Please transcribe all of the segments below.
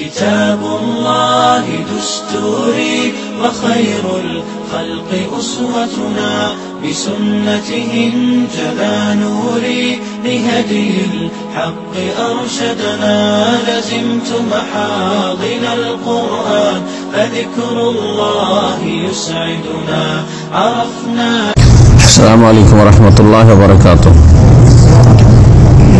كتاب الله دستوري وخير الخلق أسوتنا بسنته جلا نوري لهدي الحق أرشدنا لزمت محاضن القرآن فذكر الله يسعدنا عرفنا السلام عليكم ورحمة الله وبركاته.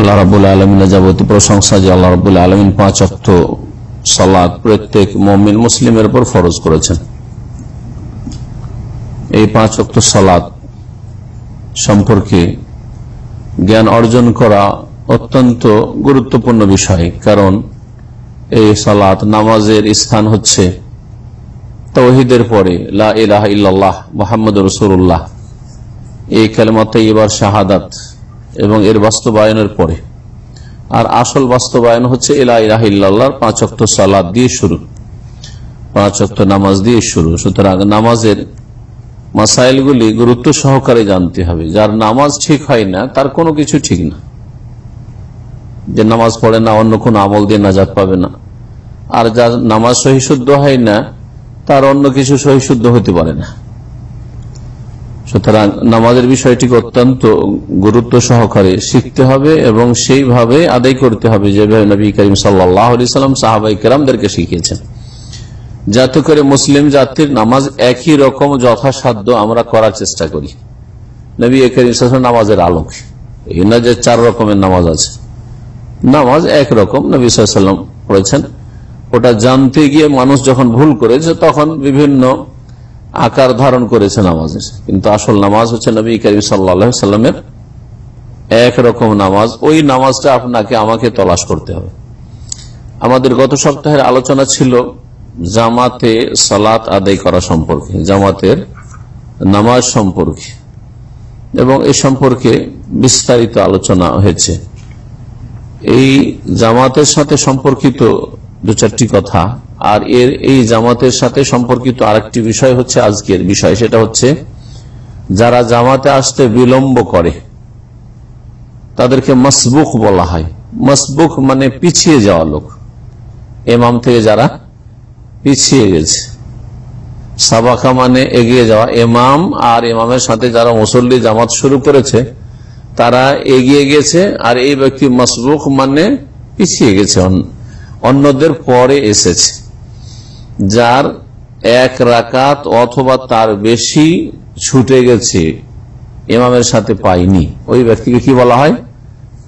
আল্লাহ রাবুল আলমিনের যাবতীয় প্রশংসা যে আল্লাহ রাবুল আলমিন পাঁচ অক্ট সালাদ প্রত্যেক মমিন মুসলিমের উপর ফরজ করেছেন। এই পাঁচ অক্ট সালাদ সম্পর্কে জ্ঞান অর্জন করা অত্যন্ত গুরুত্বপূর্ণ বিষয়, কারণ এই সালাত নামাজের স্থান হচ্ছে তৌহিদের পরে, লা ইলাহ ইল্লাল্লাহ মোহাম্মদ রসুল্লাহ এই কালেমাতে এবার শাহাদাত। এবং এর বাস্তবায়নের পরে। আর আসল বাস্তবায়ন হচ্ছে ইলাহিল্লাহর পাঁচ অক্ট সালাদ দিয়ে শুরু। পাঁচ অক্ট নামাজ দিয়ে শুরু। সুতরাং নামাজের মাসাইলগুলি গুরুত্ব সহকারে জানতে হবে। যার নামাজ ঠিক হয় না, তার কোনো কিছু ঠিক না। যে নামাজ পড়ে না, অন্য কোনো আমল দিয়ে নাজাদ পাবে না। আর যার নামাজ সহিশুদ্ধ হয় না, তার অন্য কিছু সহিশুদ্ধ হতে পারে না। সুতরাং নামাজের বিষয়টিকে অত্যন্ত গুরুত্ব সহকারে শিখতে হবে এবং সেইভাবে আদায় করতে হবে যেভাবে নবী করিম সাল্লাম সাহাবাই কেরামদেরকে শিখিয়েছেন। যাতে করে মুসলিম জাতির নামাজ একই রকম যথাসাধ্য আমরা করার চেষ্টা করি। নবী করিম নামাজের আলোক। এই না যে চার রকমের নামাজ আছে। নামাজ একরকম নবী সাল্লাম পড়েছেন। ওটা জানতে গিয়ে মানুষ যখন ভুল করেছে, তখন বিভিন্ন আকার ধারণ করেছে নামাজের। কিন্তু আসল নামাজ হচ্ছে নবী করিম সাল্লামের একরকম নামাজ। ওই নামাজটা আপনাকে, আমাকে তলাশ করতে হবে। আমাদের গত সপ্তাহের আলোচনা ছিল জামাতে সালাত আদায় করা সম্পর্কে, জামাতের নামাজ সম্পর্কে। এবং এ সম্পর্কে বিস্তারিত আলোচনা হয়েছে। এই জামাতের সাথে সম্পর্কিত দু চারটি কথা। আর এর এই জামাতের সাথে সম্পর্কিত আরেকটি বিষয় হচ্ছে আজকের বিষয়, সেটা হচ্ছে যারা জামাতে আসতে বিলম্ব করে, তাদেরকে মসবুক বলা হয়। মসবুক মানে পিছিয়ে যাওয়া লোক। এমাম থেকে যারা পিছিয়ে গেছে। সাবাকা মানে এগিয়ে যাওয়া। এমাম আর এমামের সাথে যারা মুসল্লি জামাত শুরু করেছে, তারা এগিয়ে গেছে আর এই ব্যক্তি মসবুক মানে পিছিয়ে গেছে অন্যদের পরে এসেছে, যার এক রাকাত অথবা তার বেশি ছুটে গেছে, ইমামের সাথে পাইনি ওই ব্যক্তিকে কি বলা হয়?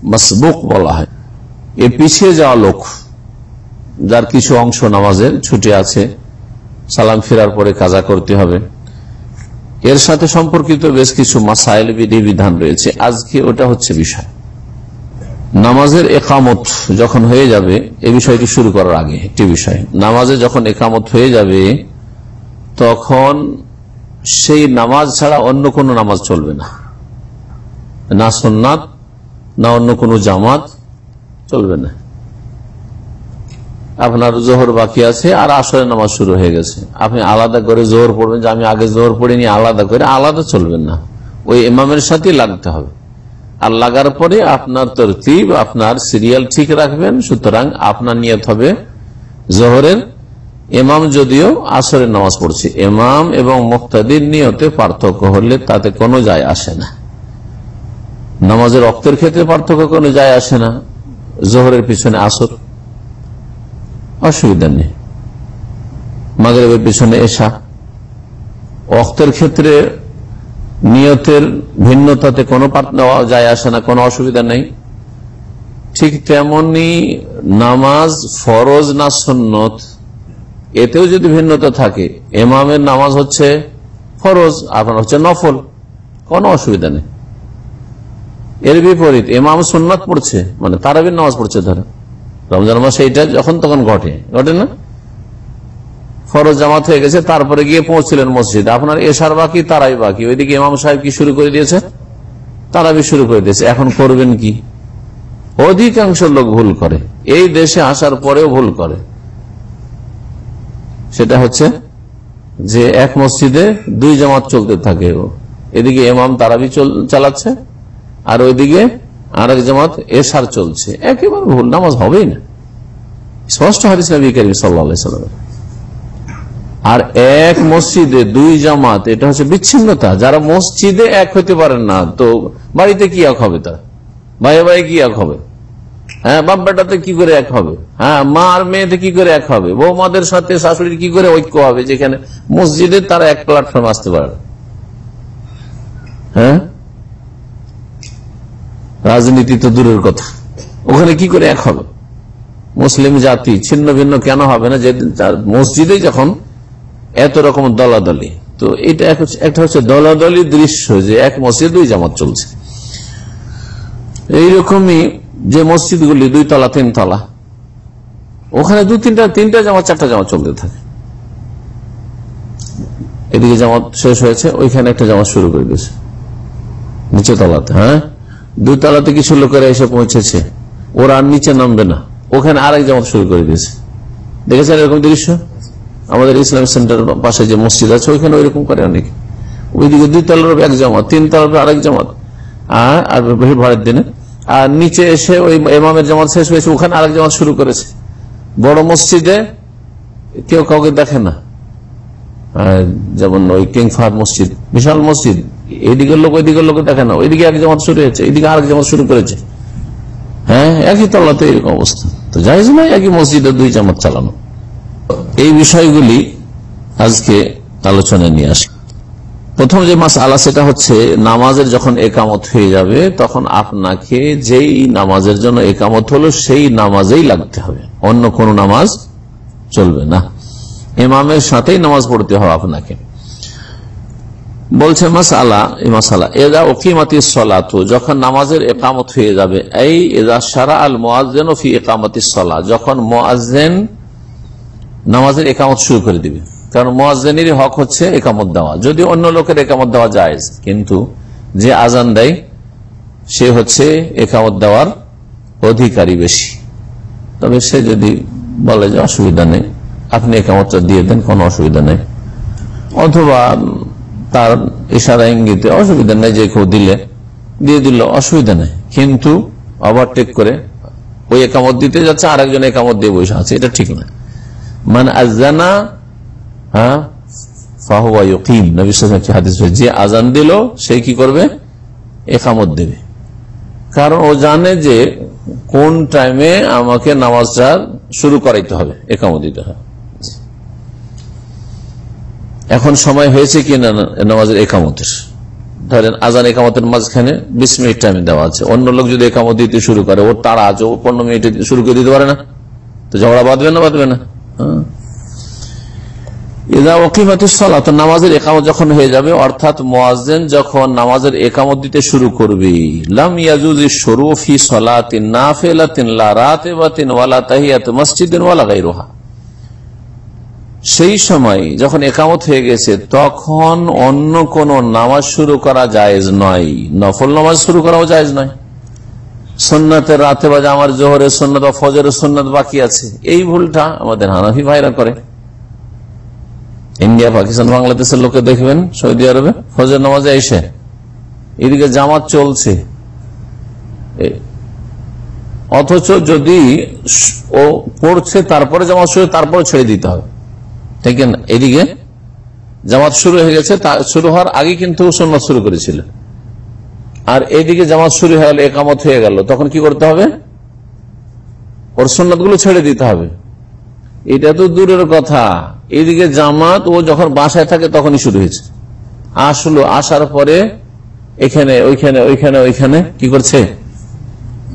মসবুক বলা হয়। এ পিছিয়ে যাওয়া লোক, যার কিছু অংশ নামাজের ছুটে আছে, সালাম ফেরার পরে কাজা করতে হবে। এর সাথে সম্পর্কিত বেশ কিছু মাসাইল বিধি বিধান রয়েছে। আজকে ওটা হচ্ছে বিষয়। নামাজের একামত যখন হয়ে যাবে, এ বিষয়টি শুরু করার আগে একটি বিষয়। নামাজে যখন একামত হয়ে যাবে, তখন সেই নামাজ ছাড়া অন্য কোনো নামাজ চলবে না। না সোননাথ না অন্য কোনো জামাত চলবে না। আপনার জোহর বাকি আছে, আর আসরের নামাজ শুরু হয়ে গেছে। আপনি আলাদা করে জোহর পড়বেন যে আমি আগে জোহর পড়িনি, আলাদা করে, আলাদা চলবেন না। ওই ইমামের সাথে লাগতে হবে। আর লাগার পরে আপনার তরতিব, আপনার সিরিয়াল ঠিক রাখবেন, সুতরাং আপনার নিয়ত হবে জোহরের এমাম যদিও আসরের নামাজ পড়ছে। এমাম এবং মুক্তাদির নিয়তে পার্থক্য হলে তাতে কোনো যায় আসে না। নামাজের রক্তের ক্ষেত্রে পার্থক্য কোনো যায় আসে না। জোহরের পিছনে আসর, অসুবিধা নেই। মাগরেবের পিছনে এসা অক্তের ক্ষেত্রে নিয়তের ভিন্নতাতে কোনো যায়, আসে না, কোনো অসুবিধা নেই। ঠিক তেমনি নামাজ ফরজ না সন্নত, এতেও যদি ভিন্নতা থাকে, এমামের নামাজ হচ্ছে ফরজ, আপনার হচ্ছে নফল, কোনো অসুবিধা নেই। এর বিপরীত, এমাম সুন্নাত পড়ছে মানে তারাবির নামাজ পড়ছে ধরো রমজান মাসে এটা যখন তখন ঘটে ঘটে না? ফরজ জামাত হয়ে গেছে, তারপরে গিয়ে পৌঁছছিলেন মসজিদ। আপনার এসার বাকি, তারাই বাকি। ওইদিকে ইমাম সাহেব কি শুরু করে দিয়েছে? তারাবি শুরু করে দিয়েছে। এখন করবেন কি? অধিকাংশ লোক ভুল করে। এই দেশে আসার পরেও ভুল করে। সেটা হচ্ছে যে এক মসজিদে দুই জামাত চলতে থাকে। এদিকে এমাম তারাবি চালাচ্ছে, আর ওইদিকে আর এক জামাত এসার চলছে। একেবারে ভুল, নামাজ হবেই না। স্পষ্ট হাদিস নবী করিম সাল্লা আর এক মসজিদে দুই জামাত, এটা হচ্ছে বিচ্ছিন্নতা। যারা মসজিদে এক হতে পারেন না, তো বাড়িতে কি এক হবে তার? ভাই ভাই কি এক হবে? হ্যাঁ বাপ বেটাতে কি করে এক হবে? হ্যাঁ মা আর মেয়েতে কি করে এক হবে? বৌমাদের সাথে শাশুড়ির কি করে ঐক্য হবে যেখানে মসজিদে তারা এক প্ল্যাটফর্ম আসতে পারে হ্যাঁ? রাজনীতি তো দূরের কথা। ওখানে কি করে এক হবে? মুসলিম জাতি ছিন্ন ভিন্ন কেন হবে না? যে মসজিদে যখন এত রকম দলাদলি। তো এটা একটা হচ্ছে দলাদলি দৃশ্য যে এক মসজিদ দুই জামাত চলছে। এইরকমই যে মসজিদগুলি দুই তলা, তিন তলা, ওখানে দু, তিনটা তিনটা জামাত, চারটা জামাত চলতে থাকে। এদিকে জামাত শেষ হয়েছে, ওইখানে একটা জামাত শুরু করে দিয়েছে। নিচে তলাতে হ্যাঁ? দুই তলাতে কিছু লোকেরা এসে পৌঁছেছে। ওরা আর নিচে নামবে না। ওখানে আরেক জামাত শুরু করে দিয়েছে। দেখেছেন এরকম দৃশ্য? আমাদের ইসলাম সেন্টার পাশে যে মসজিদ আছে, ওইখানে ওইরকম করে অনেকে। ওইদিকে দুই তলার এক জামাত, তিন তলার আরেক জামাত। আর ভিড় ভাড়ের দিনে। আর নিচে এসে ওই এমামের জামাত শেষ হয়েছে, ওখানে আরেক জামাত শুরু করেছে। বড় মসজিদে কেউ কাউকে দেখে না। যেমন ওই কিং ফাহাদ মসজিদ, বিশাল মসজিদ। এইদিকের লোক ওইদিকের লোক দেখে না। ওইদিকে এক জামাত শুরু হয়েছে এইদিকে আরেক জামাত শুরু করেছে। হ্যাঁ একই তলাতে এরকম অবস্থা। তো যাই না একই মসজিদে দুই জামাত চালানো। এই বিষয়গুলি আজকে আলোচনায় নিয়ে আসি। প্রথম যে মাস আলা সেটা হচ্ছে নামাজের যখন একামত হয়ে যাবে, তখন আপনাকে যেই নামাজের জন্য একামত হলো সেই নামাজেই লাগতে হবে। অন্য কোন নামাজ চলবে না। ইমামের সাথেই নামাজ পড়তে হবে আপনাকে। বলছে মাসালা এই মাসালা এদা ওকিমাতি সলাতু যখন নামাজের একামত হয়ে যাবে, এই এদা সারা আল মোয়াজেন ফি একামতি সলা যখন মোয়াজেন নামাজের একামত শুরু করে দিবে। কারণ মোয়াজেনের হক হচ্ছে একামত দেওয়া। যদি অন্য লোকের একামত দেওয়া যায় কিন্তু যে আজান দেয়, সে হচ্ছে একামত দেওয়ার অধিকারী বেশি। তবে সে যদি বলে যে অসুবিধা নেই, আপনি একামতটা দিয়ে দেন, কোনো অসুবিধা নেই। অথবা তার ইশারা ইঙ্গিতে অসুবিধা নেই, যে কেউ দিলে, দিয়ে দিল, অসুবিধা নেই। কিন্তু ওভারটেক করে ওই একামত দিতে যাচ্ছে, আরেকজন একামত দিয়ে বসে আছে, এটা ঠিক না। মানে আজানা হ্যাঁ যে আজান দিল, সে কি করবে? একামত দেবে। কারণ ও জানে যে কোন টাইমে আমাকে নামাজটা শুরু করাইতে হবে, একামত দিতে হবে। এখন সময় হয়েছে কি না নামাজের একামতের? ধরেন আজান একামতের মাঝখানে বিশ মিনিট টাইম দেওয়া আছে। অন্য লোক যদি একামত দিতে শুরু করে ওর তারা আছে, ও পনেরো মিনিটে শুরু করে দিতে পারে না। তো ঝগড়া বাঁধবে না বাঁধবে না। হ্যাঁ নামাজের একামত যখন হয়ে যাবে, অর্থাৎ মোয়াজেন যখন নামাজের একামত দিতে শুরু করবে, লাম ইয়াজুজি শরুফি সলাতিন নাফেলাতিন লা রাতেবাতিন ওয়ালা তাহিয়াত মসজিদিন ওয়ালা গায়রুহা। সেই সময় যখন একামত হয়ে গেছে, তখন অন্য কোন নামাজ শুরু করা জায়েজ নয়। নফল নামাজ শুরু করাও জায়েজ নয়। সন্ন্যতের রাতে বা আমার জোহরের সন্ন্যত বা ফজরের সন্ন্যত বাকি আছে। এই ভুলটা আমাদের হানাফি ভাইরা করে। ইন্ডিয়া, পাকিস্তান, বাংলাদেশের লোকে দেখবেন, সৌদি আরবে ফজর নামাজে এসে। এদিকে জামাত চলছে। অথচ যদি ও পড়ছে তারপরে জামাত শুরু, তারপরে ছেড়ে দিতে হবে। ঠিক না? এদিকে জামাত শুরু হয়ে গেছে শুরু হওয়ার আগে কিন্তু সন্ন্যত শুরু করেছিল। আর এইদিকে জামাত শুরু হয়ে গেল, একামত হয়ে গেল। তখন কি করতে হবে? ওর সন্ন্যতগুলো ছেড়ে দিতে হবে। এটা তো দূরের কথা। এইদিকে জামাত, ও যখন বাসায় থাকে তখনই শুরু হয়েছে। আসলো, আসার পরে এখানে, ওইখানে ওইখানে ওইখানে কি করছে?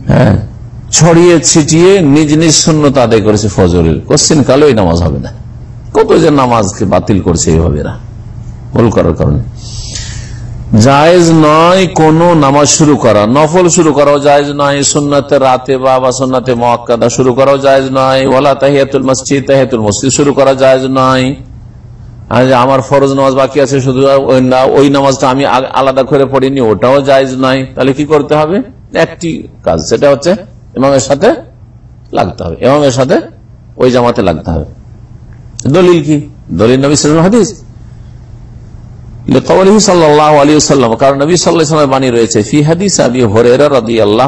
হ্যাঁ ছড়িয়ে ছিটিয়ে নিজ নিজ শূন্যত আদায় করেছে ফজরের। কোশ্চিন কালো নামাজ হবে না। কত যে নামাজকে বাতিল করছে এইভাবে এরা। ভুল করার কারণে। জায়েজ নয় কোন নামাজ শুরু করা। নফল শুরু করাও জায়েজ নয়। সুন্নাতে রাতে বা বা মক্কাদা শুরু করাও জায়েজ নয়। ওলা তাহিয়াতুল মসজিদ তাহিয়াতুল মসজিদ শুরু করা জায়েজ নয়। আমার ফরজ নামাজ বাকি আছে, শুধু ওই নামাজটা আমি আলাদা করে পড়িনি, ওটাও জায়েজ নয়। তাহলে কি করতে হবে? একটি কাজ, সেটা হচ্ছে ইমামের সাথে লাগতে হবে। ইমামের সাথে ওই জামাতে লাগতে হবে। দলিল কি? দলিল নবী হাদিস। কারণ রয়েছে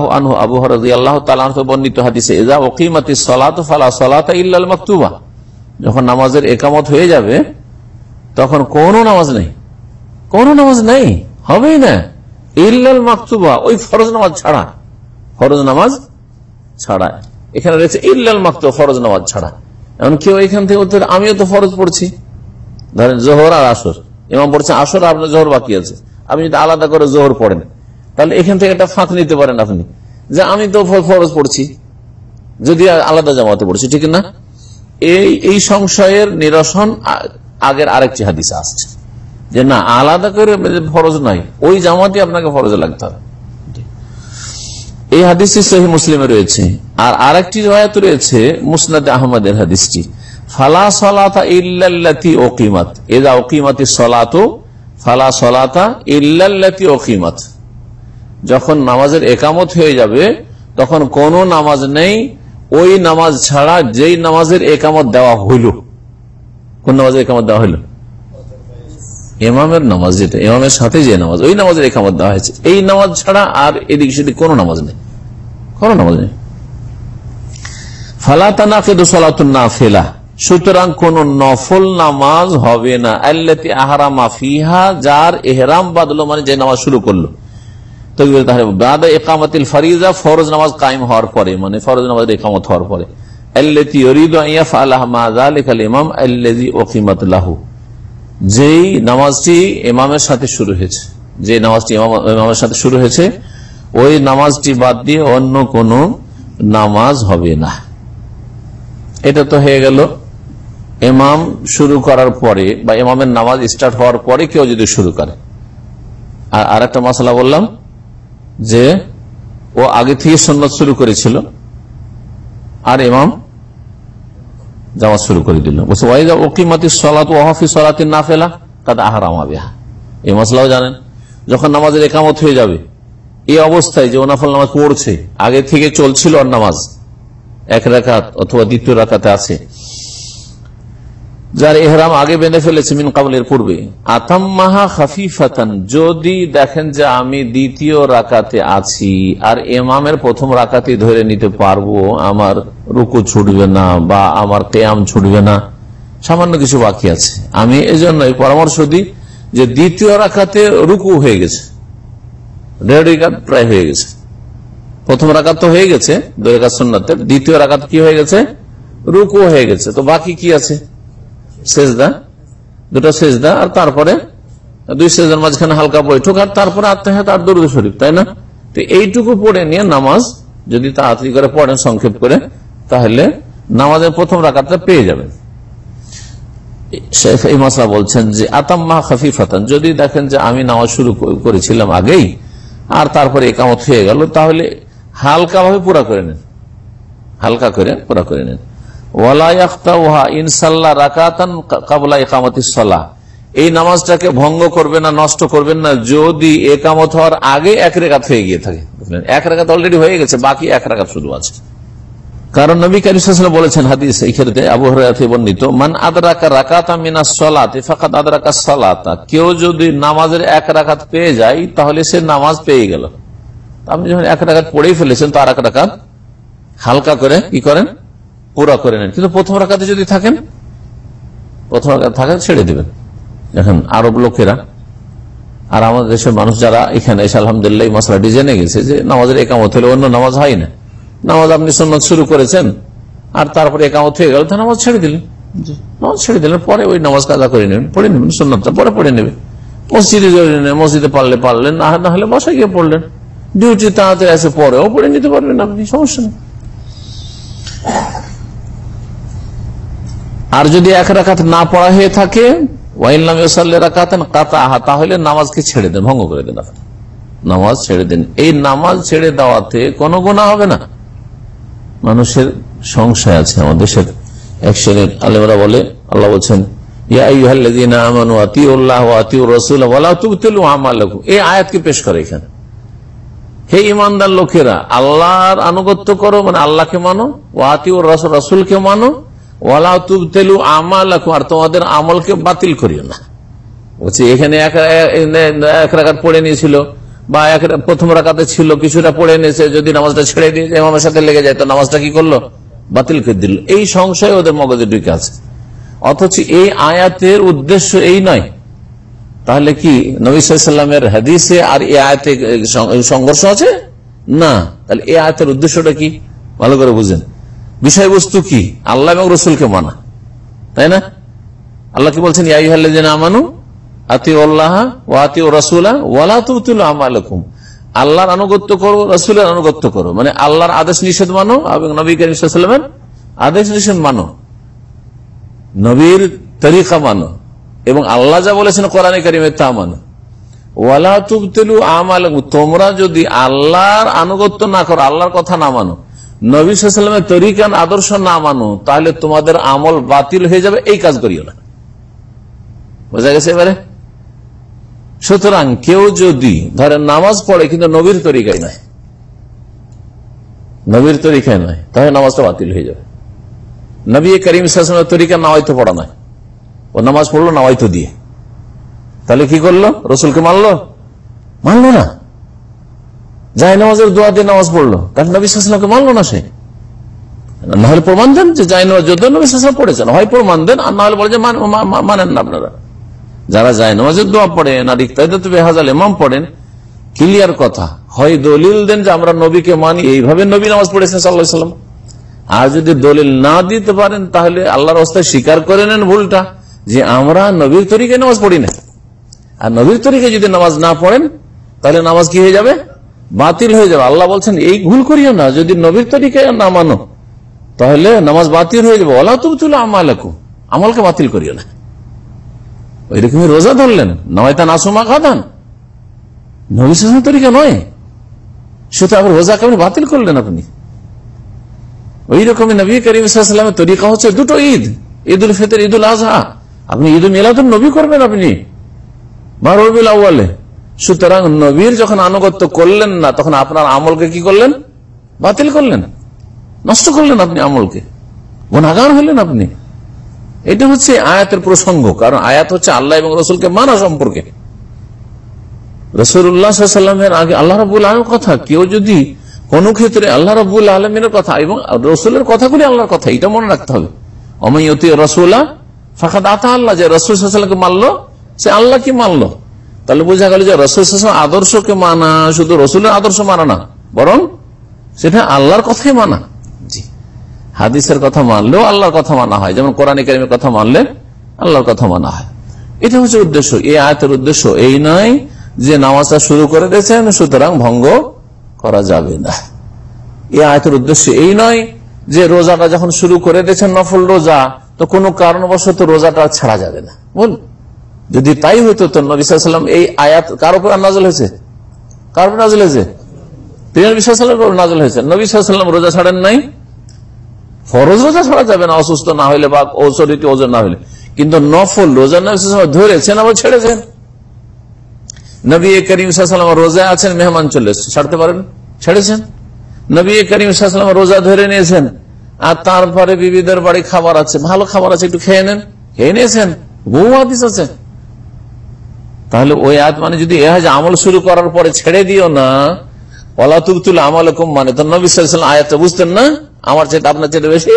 আনহু বর্ণিত হাদিসে সালাতা ইল্লাল যখন নামাজের একামত হয়ে যাবে, তখন কোনো নামাজ নেই। কোনো নামাজ নেই, হবেই না। ইল্লাল মাকতুবা ওই ফরজ নামাজ ছাড়া। ফরজ নামাজ ছাড়া। এখানে রয়েছে ইল্লাল মাকতুবা ফরজ নামাজ ছাড়া। এমন কেউ এখান থেকে আমিও তো ফরজ পড়ছি। ধরেন, জোহর আর আসর। ইমাম পড়ছে আসর আর আপনার জোহর বাকি আছে। আপনি যদি আলাদা করে জোহর পড়েন, তাহলে এখান থেকে একটা ফাঁক নিতে পারেন আপনি। যে আমি তো ফরজ পড়ছি, যদি আলাদা জামাতে পড়ছি, ঠিক না? এই এই সংশয়ের নিরসন আগের আরেকটি হাদিসে আসছে। যে না, আলাদা করে ফরজ নাই ওই জামাতে আপনাকে ফরজ লাগতে হবে। এই হাদিসটি সহি মুসলিমে রয়েছে। আর আরেকটি রয়েছে, মুসনাদ আহমদের হাদিসটি। ফালা সলাতা ইল্লাল্লাতি এদা ফালা সলাতা ইল্লাল্লাতি যখন নামাজের একামত হয়ে যাবে, তখন কোন নামাজ নেই, ওই নামাজ ছাড়া যেই নামাজের একামত দেওয়া হইল। কোন নামাজের একামত দেওয়া হইল? এমামের নামাজ যেটা এমামের সাথে যে নামাজ, ওই নামাজের একামত দেওয়া হয়েছে। এই নামাজ ছাড়া আর এদিক সেদিক কোনো নামাজ নেই। কোনো নামাজ নেই। ফালাতানা কেদু সালাতুন না ফেলা সুতরাং কোন নফল নামাজ হবে না। আল্লাতি আহারামা ফিহা, যার এহরাম বাদলো মানে যে নামাজ শুরু করল। নামাজ কায়েম হওয়ার পরে মানে ইকামত হওয়ার পরে। যেই নামাজটি ইমামের সাথে শুরু হয়েছে, যে নামাজটি ইমাম- ইমামের সাথে শুরু হয়েছে, ওই নামাজটি বাদ দিয়ে অন্য কোন নামাজ হবে না। এটা তো হয়ে গেল। ইমাম শুরু করার পরে বা ইমামের নামাজ স্টার্ট হওয়ার পরে কেউ যদি শুরু করে। আর আরেকটা মশলা বললাম যে, ও আগে থেকে সন্ন্যত শুরু করেছিল আর এমাম জামাত শুরু করে দিল। ওকিমাতি সলাত ওয়াহাফি সলাতে না ফেলা তাদের আহারামা বিহা। এই মশলাও জানেন, যখন নামাজের একামত হয়ে যাবে, এই অবস্থায় যে ওনাফল নামাজ পড়ছে, আগে থেকে চলছিল আর নামাজ। এক রাকাত অথবা দ্বিতীয় রাকাতে আছে। যার এহরাম আগে বেঁধে ফেলেছে মিন কাবলের পূর্বে। আতাম্মাহা খাফিফাতান, যদি দেখেন যে আমি দ্বিতীয় রাকাতে আছি, আর এমামের প্রথম রাকাতে ধরে নিতে পারব, আমার রুকু ছুটবে না বা আমার কেয়াম ছুটবে না। সামান্য কিছু বাকি আছে। আমি এই জন্য পরামর্শ দিই যে দ্বিতীয় রাকাতে রুকু হয়ে গেছে। দেড় রেখাত প্রায় হয়ে গেছে। প্রথম রাকাত তো হয়ে গেছে রেখাত সন্ন্যতের দ্বিতীয় রাকাত কি হয়ে গেছে? রুকু হয়ে গেছে। তো বাকি কি আছে? সেজদা, দুটো সেজদা আর তারপরে দুই সেজদার মাঝখানে হালকা বৈঠক আর তারপরে আত্মাহাত আর দরুদ শরীফ, তাই না? তো এইটুকু পড়ে নিয়ে নামাজ যদি তাড়াতাড়ি করে পড়েন, সংক্ষেপ করে, তাহলে নামাজের প্রথম রাকাতটা পেয়ে শেখ এই বলছেন যে, আতাম্মা খাফিফাতান, যদি দেখেন যে আমি নামাজ শুরু করেছিলাম আগেই আর তারপরে একামত হয়ে গেল, তাহলে হালকা ভাবে পুরা করে নেন। হালকা করে পুরা করে নেন। ইনসাল্লাহ রাকাতান কাবলা একামতি সলাহ। এই নামাজটাকে ভঙ্গ করবে না, নষ্ট করবেন না, যদি একামত হওয়ার আগে এক রেখাত হয়ে গিয়ে থাকে। এক রাখাত অলরেডি হয়ে গেছে, বাকি এক রাখাত শুধু আছে। কারণ নবী কারিম বলেছেন হাদিস, এই ক্ষেত্রে আবু হরাতে বর্ণিত, মান আদরাকা রাকাতা মিনা সলাতে ফাকাত আদরাকা সলাতা। কেউ যদি নামাজের এক রাখাত পেয়ে যায়, তাহলে সে নামাজ পেয়ে গেল। আপনি যখন এক রাখাত পড়েই ফেলেছেন তার এক রাখাত হালকা করে কি করেন? পুরা করে নেন। কিন্তু প্রথম রাখাতে যদি থাকেন, প্রথম রাখাত থাকেন, ছেড়ে দেবেন। এখন আরব লোকেরা আর আমাদের দেশের মানুষ যারা এখানে এসে আলহামদুলিল্লাহ মশলাটি জেনে গেছে যে নামাজের একামত হলে অন্য নামাজ হয় না। নামাজ আপনি সন্ন্যত শুরু করেছেন আর তারপরে একামত হয়ে গেল, তা নামাজ ছেড়ে দিলেন। নামাজ ছেড়ে দিলেন, পরে ওই নামাজ কাজা করে নেবেন, পড়ে নেবেন সন্ন্যতটা পরে পড়ে নেবে মসজিদে নেই মসজিদে পারলে পারলেন, না না হলে বসে গিয়ে পড়লেন। ডিউটি তাড়াতাড়ি আছে পরেও পড়ে নিতে পারবেন আপনি, সমস্যা নেই। আর যদি এক রাখাত না পড়া হয়ে থাকে তাহলে নামাজকে ছেড়ে দেন, ভঙ্গ করে দেন নামাজ ছেড়ে দেন। এই নামাজ ছেড়ে দেওয়াতে কোনো গোনা হবে না। মানুষের সংশয় আছে আমাদের দেশের এক শ্রেণির আলেমরা বলে, আল্লাহ বলছেন আয়াতকে পেশ করে এখানে। হে ইমানদার লোকেরা, আল্লাহর আনুগত্য করো মানে আল্লাহকে মানো ও আতি ও রসুলকে মানো ওয়ালা তুবতেলু আমাল আর তোমাদের আমলকে বাতিল করিও না। বলছি, এখানে এক রাখাত পড়ে নিয়েছিল, বা এক প্রথম রাখাতে ছিল, কিছুটা পড়ে নিয়েছে, যদি নামাজটা ছেড়ে দিয়ে ইমামের সাথে লেগে যায়, তো নামাজটা কি করল? বাতিল করে দিল। এই সংশয় ওদের মগজে ঢুকে আছে। অথচ এই আয়াতের উদ্দেশ্য এই নয়। তাহলে কি নবীলামের হাদিসে আর এই আয়াতে সংঘর্ষ আছে? না। তাহলে এই আয়াতের উদ্দেশ্যটা কি? ভালো করে বুঝেন। বিষয়বস্তু কি? আল্লাহ এবং রসুলকে মানা। তাই না? আল্লাহ কি বলছেন আমানু আতি আতি ও রসুল্লাহ ওয়ালা তুল আমালকুম। আল্লাহর আনুগত্য করো, রসুলের আনুগত্য করো। মানে আল্লাহর আদেশ নিষেধ মানো এবং নবী করিমের আদেশ নিষেধ মানো। নবীর তরিকা মানো এবং আল্লাহ যা বলেছেন কোরআনে কারিমে তা মানো। ওয়ালা তুবতেলু আমাল তোমরা যদি আল্লাহর আনুগত্য না করো, আল্লাহর কথা না মানো নবী সাল্লামের তরিকান আদর্শ না মানো, তাহলে তোমাদের আমল বাতিল হয়ে যাবে, এই কাজ করিও না। বোঝা গেছে এবারে? সুতরাং কেউ যদি ধরে নামাজ পড়ে কিন্তু নবীর তরিকায় নয়, নবীর তরিকায় নয়, তাহলে নামাজটা বাতিল হয়ে যাবে। নবী করিম শাসনের তরিকা নাওয়াইতো পড়া নয়, ও নামাজ পড়ল নাওয়াইতো দিয়ে। তাহলে কি করল? রসুলকে মানলো মানলো না। যাই নামাজের দোয়া দিয়ে নামাজ পড়ল। তাহলে নবী সালামকে মানলো না সে। নাহলে প্রমাণ দেন যে যাই নামাজ, যদিও নবী সালাম পড়েছেন, হয় প্রমাণ দেন, আর নাহলে বলে যে মানেন না আপনারা। যারা যায় নামাজের দোয়া পড়েন আর ইকতাদ বেহাজাল ইমাম পড়েন, ক্লিয়ার কথা, হয় দলিল দেন যে আমরা নবীকে মানি, এইভাবে নবী নামাজ পড়েছেন সাল্লাহ সাল্লাম আর যদি দলিল না দিতে পারেন, তাহলে আল্লাহর অবস্থায় স্বীকার করে নেন ভুলটা, যে আমরা নবীর তরিকে নামাজ পড়ি না আর নবীর তরিকে যদি নামাজ না পড়েন, তাহলে নামাজ কি হয়ে যাবে? বাতিল হয়ে যাবে। আল্লাহ বলছেন, এই ভুল করিও না, যদি নবীর তরিকে না মানো, তাহলে নামাজ বাতিল হয়ে যাবে। ওলা তুমি তুলো আমালাকু আমলকে বাতিল করিও না। ওই রকমই রোজা ধরলেন নয় তা নাসুমা খাদান নবী তরিকা নয়। সেটা আবার রোজাকে আপনি বাতিল করলেন আপনি। ওই রকমই নবী করিম সাল্লামের তরিকা হচ্ছে দুটো ঈদ। ঈদ উল ফিতর ঈদ উল আজহা আপনি ঈদ উল মিলাদুল নবী করবেন আপনি। বা রবিউল আউ্বালে সুতরাং নবীর যখন আনুগত্য করলেন না, তখন আপনার আমলকে কি করলেন? বাতিল করলেন। নষ্ট করলেন আপনি আমলকে। গুণাগার হলেন আপনি। এটা হচ্ছে আয়াতের প্রসঙ্গ, কারণ আয়াত হচ্ছে আল্লাহ এবং রসুলকে মানা সম্পর্কে। রসুল্লাহামের আগে আল্লাহ রবুল আলমের কথা, কেউ যদি কোন ক্ষেত্রে আল্লাহ রবুল আলমের কথা এবং রসুলের কথাগুলি আল্লাহর কথা, এটা মনে রাখতে হবে। অময়তি রসুল্লাহ ফাঁকা দাতা আল্লাহ, যে রসুলকে মানলো, সে আল্লাহ কি মানলো। তাহলে বোঝা গেল যে রসুল আদর্শকে মানা শুধু রসুলের আদর্শ মানা না বরং সেটা আল্লাহর কথাই মানা। জি। হাদিসের কথা মানলেও আল্লাহর কথা মানা হয় যেমন কোরআন কারিমের কথা মানলে আল্লাহর কথা মানা হয়। এটা হচ্ছে উদ্দেশ্য এই আয়তের উদ্দেশ্য এই নয় যে নামাজটা শুরু করে দিয়েছেন সুতরাং ভঙ্গ করা যাবে না। এই আয়তের উদ্দেশ্য এই নয় যে রোজাটা যখন শুরু করে দিয়েছেন নফল রোজা তো কোনো কারণবশত রোজাটা ছাড়া যাবে না। বল যদি তাই হইতো তো নবিসাম এই আয়াত কার উপর নাজল হয়েছে? কার উপর নাজল হয়েছে? নাজল হয়েছে। নবী সাল্লাম রোজা ছাড়েন নাই? রোজা ছাড়া যাবে না, অসুস্থ না বা ধরেছেন আবার ছেড়েছেন। নবী করিম রোজা আছেন, মেহমান চলে ছাড়তে পারেন? ছেড়েছেন? নবী করিম রোজা ধরে নিয়েছেন। আর তারপরে বিবিদের বাড়ি খাবার আছে, ভালো খাবার আছে, একটু খেয়ে নেন। খেয়ে নিয়েছেন? বহু আছে। তাহলে ওই আয়াত মানে যদি এ হয় আমল শুরু করার পরে ছেড়ে দিও না ওলা তুবতুল আমল কম মানে তো নবী সাল্লাম আয়াতটা বুঝতেন না? আমার চেয়ে আপনার চেয়ে বেশি?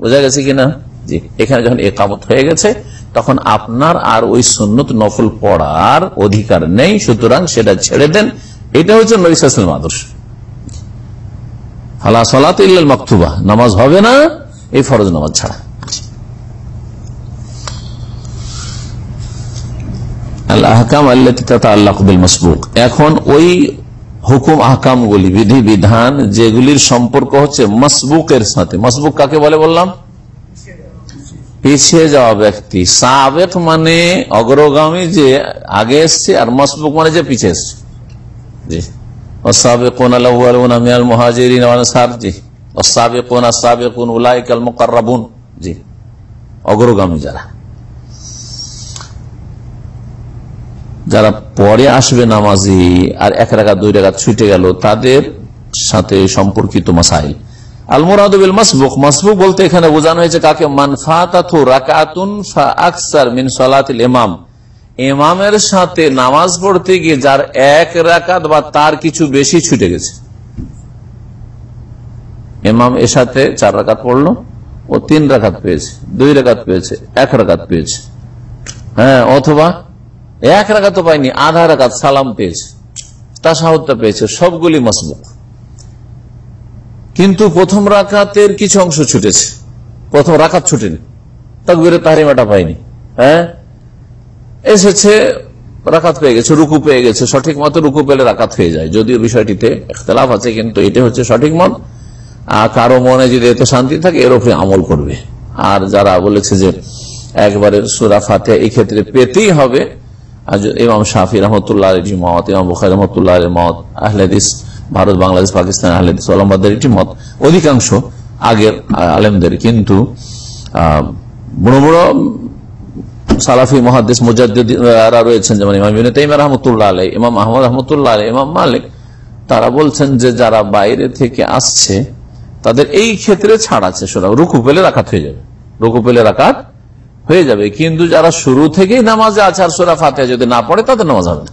বোঝা গেছে কিনা জি, এখানে যখন একামত হয়ে গেছে, তখন আপনার আর ওই সুন্নত নফল পড়ার অধিকার নেই, সুতরাং সেটা ছেড়ে দেন। এটা হচ্ছে নবী সাল্লাম আদর্শ। হালা সলাত ইল্লাল মাকতুবা, নামাজ হবে না, এই ফরজ নামাজ ছাড়া। আহকাম আল্লাহ এখন ওই হুকুম, আহকামগুলি, বিধি, বিধান যেগুলির সম্পর্ক হচ্ছে মসবুকের সাথে। মসবুক কাকে বলে বললাম? পিছিয়ে যাওয়া ব্যক্তি। সাবেক মানে অগ্রগামী যে আগে এসছে আর মসবুক মানে যে পিছিয়ে এসছে। জি। জি। অগ্রগামী যারা। যারা পরে আসবে নামাজি আর এক রাখা দুই রাখা ছুটে গেল, তাদের সাথে সম্পর্কিত মাসাইল। আল মুরাদুল মাসবুক মাসবুক বলতে এখানে বোঝানো হয়েছে কাকে? সাথে নামাজ পড়তে গিয়ে যার এক রাকাত বা তার কিছু বেশি ছুটে গেছে। এর সাথে চার রাকাত পড়ল ও তিন রাকাত পেয়েছে, দুই রাকাত পেয়েছে, এক রাকাত পেয়েছে। হ্যাঁ অথবা এক রাকাত পায়নি আধা রাকাত সালাম পেয়েছে তাসাহতটা পেয়েছে, সবগুলি মসবুক। কিন্তু প্রথম রাকাতের কিছু অংশ ছুটেছে, প্রথম রাকাত ছুটেনি তকবিরে তাহারিমাটা পাইনি হ্যাঁ? এসেছে, রাকাত পেয়ে গেছে, রুকু পেয়ে গেছে, সঠিক মতো রুকু পেলে রাকাত হয়ে যায়, যদিও বিষয়টিতে ইখতলাফ আছে, কিন্তু এটা হচ্ছে সঠিক মত আর কারও মনে যদি এত শান্তি থাকে, এর উপরে আমল করবে। আর যারা বলেছে যে একবারে সুরা ফাতে এই ক্ষেত্রে পেতেই হবে ইমাম শাফি রহমতুল্লাহ মত ইমাম বুখারি রহমতুল্লাহ মত আহলেদিস, ভারত, বাংলাদেশ, পাকিস্তান, আহলেদিস আলমবাদের একটি মত। অধিকাংশ আগের আলেমদের কিন্তু বড় বড় সালাফি মহাদিস মুজাদ্দিদরা রয়েছেন, যেমন ইমাম তাইমা রহমতুল্লাহ আলাই ইমাম আহমদ রহমতুল্লাহ আলাই ইমাম মালিক। তারা বলছেন যে যারা বাইরে থেকে আসছে, তাদের এই ক্ষেত্রে ছাড় আছে সোরা রুকু পেলে রাখাত হয়ে যাবে। রুকু পেলে রাখাত হয়ে যাবে। কিন্তু যারা শুরু থেকেই নামাজে আছে আর সোরা ফাতে যদি না পড়ে, তাদের নামাজ হবে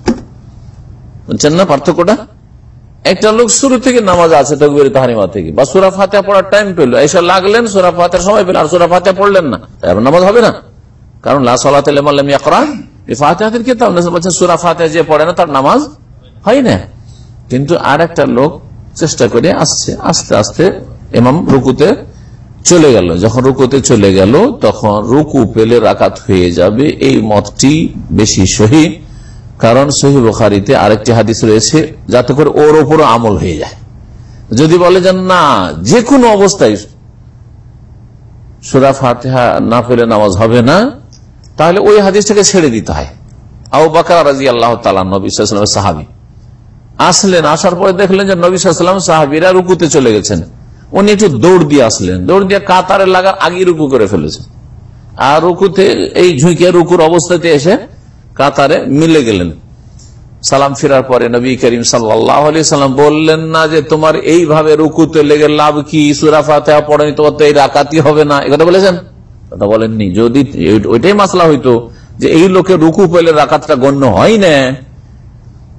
বুঝছেন না পার্থক্যটা? একটা লোক শুরু থেকে নামাজ আছে তকবির তাহারিমা থেকে, বা সুরা ফাতে পড়ার টাইম পেল, এসে লাগলেন সুরা ফাতের সময় পেলেন, আর সুরা ফাতে পড়লেন না নামাজ হবে না। কারণ বলছেন সুরা ফাতে যে পড়ে না, তার নামাজ হয় না। কিন্তু আর একটা লোক চেষ্টা করে আসছে, আস্তে আস্তে এমাম রুকুতে চলে গেল। যখন রুকুতে চলে গেল, তখন রুকু পেলে রাকাত হয়ে যাবে। এই মতটি বেশি সহি, কারণ সহি বখারিতে আরেকটি হাদিস রয়েছে, যাতে করে ওর ওপরও আমল হয়ে যায়। যদি বলে যে, না যে কোনো অবস্থায় সুরা ফাতেহা না পেলে নামাজ হবে না, তাহলে ওই হাদিসটাকে ছেড়ে দিতে হয়। আউ বাকার রাজি আল্লাহ তালা নবী সাহাবি। আসলেন, আসার পরে দেখলেন যে, নবী সাহাবিরা রুকুতে চলে গেছেন। উনি একটু দৌড় দিয়ে আসলেন। দৌড় দিয়ে কাতারে লাগার আগে রুকু করে ফেলেছেন আর রুকুতে এই ঝুঁকে রুকুর অবস্থাতে এসে কাতারে মিলে গেলেন। সালাম ফিরার পরে নবী করিম সাল্লাম বললেন না যে তোমার এইভাবে রুকুতে লেগে লাভ কি? সুরাফাতে পড়েনি, তোমার তো এই রাকাতি হবে না। কথা বলেছেন? কথা বলেননি। যদি ওইটাই মাসলা হইতো যে এই লোকে রুকু পেলে রাকাতটা গণ্য হয় না,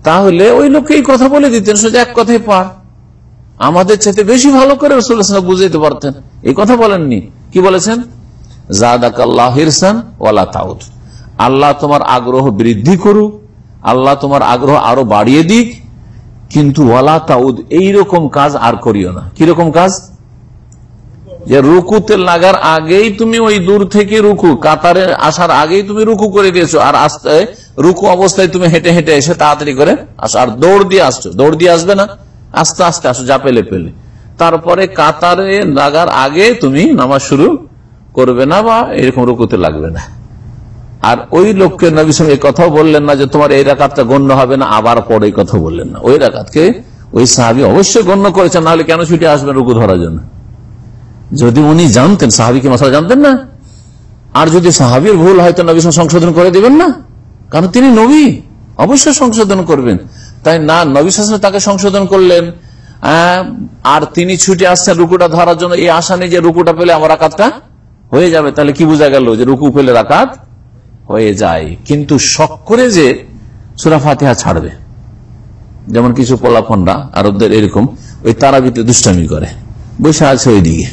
তাহলে ওই লোককে এই কথা বলে দিতেন। সোজা এক কথাই পার। আমাদের চাইতে বেশি ভালো করে রসুল্লাহ বুঝাইতে পারতেন। এই কথা বলেননি। কি বলেছেন? আল্লাহ তোমার আগ্রহ বৃদ্ধি করুক, আল্লাহ তোমার আগ্রহ আরও বাড়িয়ে দিক, কিন্তু ওয়ালা তাউদ এইরকম কাজ আর করিও না। কীরকম কাজ? যে রুকুতে লাগার আগেই তুমি ওই দূর থেকে রুকু, কাতারে আসার আগেই তুমি রুকু করে দিয়েছ, আর আসতে, রুকু অবস্থায় তুমি হেঁটে হেঁটে এসে তাড়াতাড়ি করে আসো। আর দৌড় দিয়ে আসছো। দৌড় দিয়ে আসবে না। আস্তে আস্তে আসো যা পেলে পেলে তারপরে কাতারে লাগার আগে তুমি নামাজ শুরু করবে না বা এরকম রুকুতে লাগবে না। আর ওই লোককে নবী সঙ্গে কথাও বললেন না যে তোমার এই রাকাতটা গণ্য হবে না, আবার পরে কথা বললেন না। ওই রাকাতকে ওই সাহাবি অবশ্যই গণ্য করেছেন নাহলে কেন ছুটে আসবেন রুকু ধরার জন্য? যদি উনি জানতেন, সাহাবিকে মশলা জানতেন না? আর যদি সাহাবির ভুল হয়তো নবী সংশোধন করে দিবেন না? কারণ তিনি নবী, অবশ্যই সংশোধন করবেন। তাই না? নবী তাকে সংশোধন করলেন। আর তিনি ছুটে আসছেন রুকুটা ধরার জন্য। এই আশা নেই যে রুকুটা পেলে আমার রাকাতটা হয়ে যাবে। তাহলে কি বোঝা গেল যে রুকু পেলে রাকাত হয়ে যায়? কিন্তু শখ করে যে সুরা ফাতিহা ছাড়বে। যেমন কিছু পোলাপনরা, আরবদের এরকম, ওই তারাবিতে দুষ্টামি করে। বসে আছে ওইদিকে।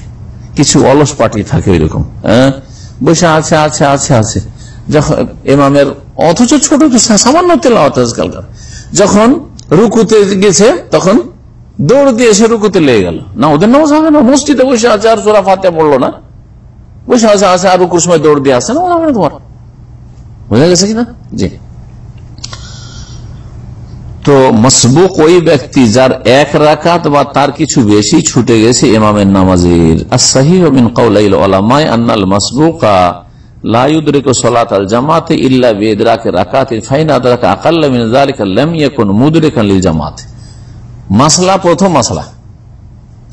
কিছু অলস পার্টি থাকে ওইরকম। হ্যাঁ বসে আছে আছে আছে আছে। যখন এমামের অথচ ছোট সামান্য তেলাওয়াত আজকালকার। যখন রুকুতে গেছে, তখন দৌড় দিয়ে এসে রুকুতে লেগে গেল। না, ওদের নামাজ হবে না, মসজিদে বসে আছে আর সোরা ফাতে পড়ল না। বসে আছে আছে আর রুকুর সময় দৌড় দিয়ে আসে না হবে না তোমার। বোঝা গেছে কিনা? জি। তো মসবুক ওই ব্যক্তি যার এক রাকাত বা তার কিছু বেশি ছুটে গেছে ইমামের নামাজের। আসাহিহ মিন কাউলাইল ওলামায় আন্নাল মাসবুকা জামাতে ইল্লা বিইদরাকি রাকাতিন ফাইন আদরাকা আকাল্লা জামাত মাসলা প্রথম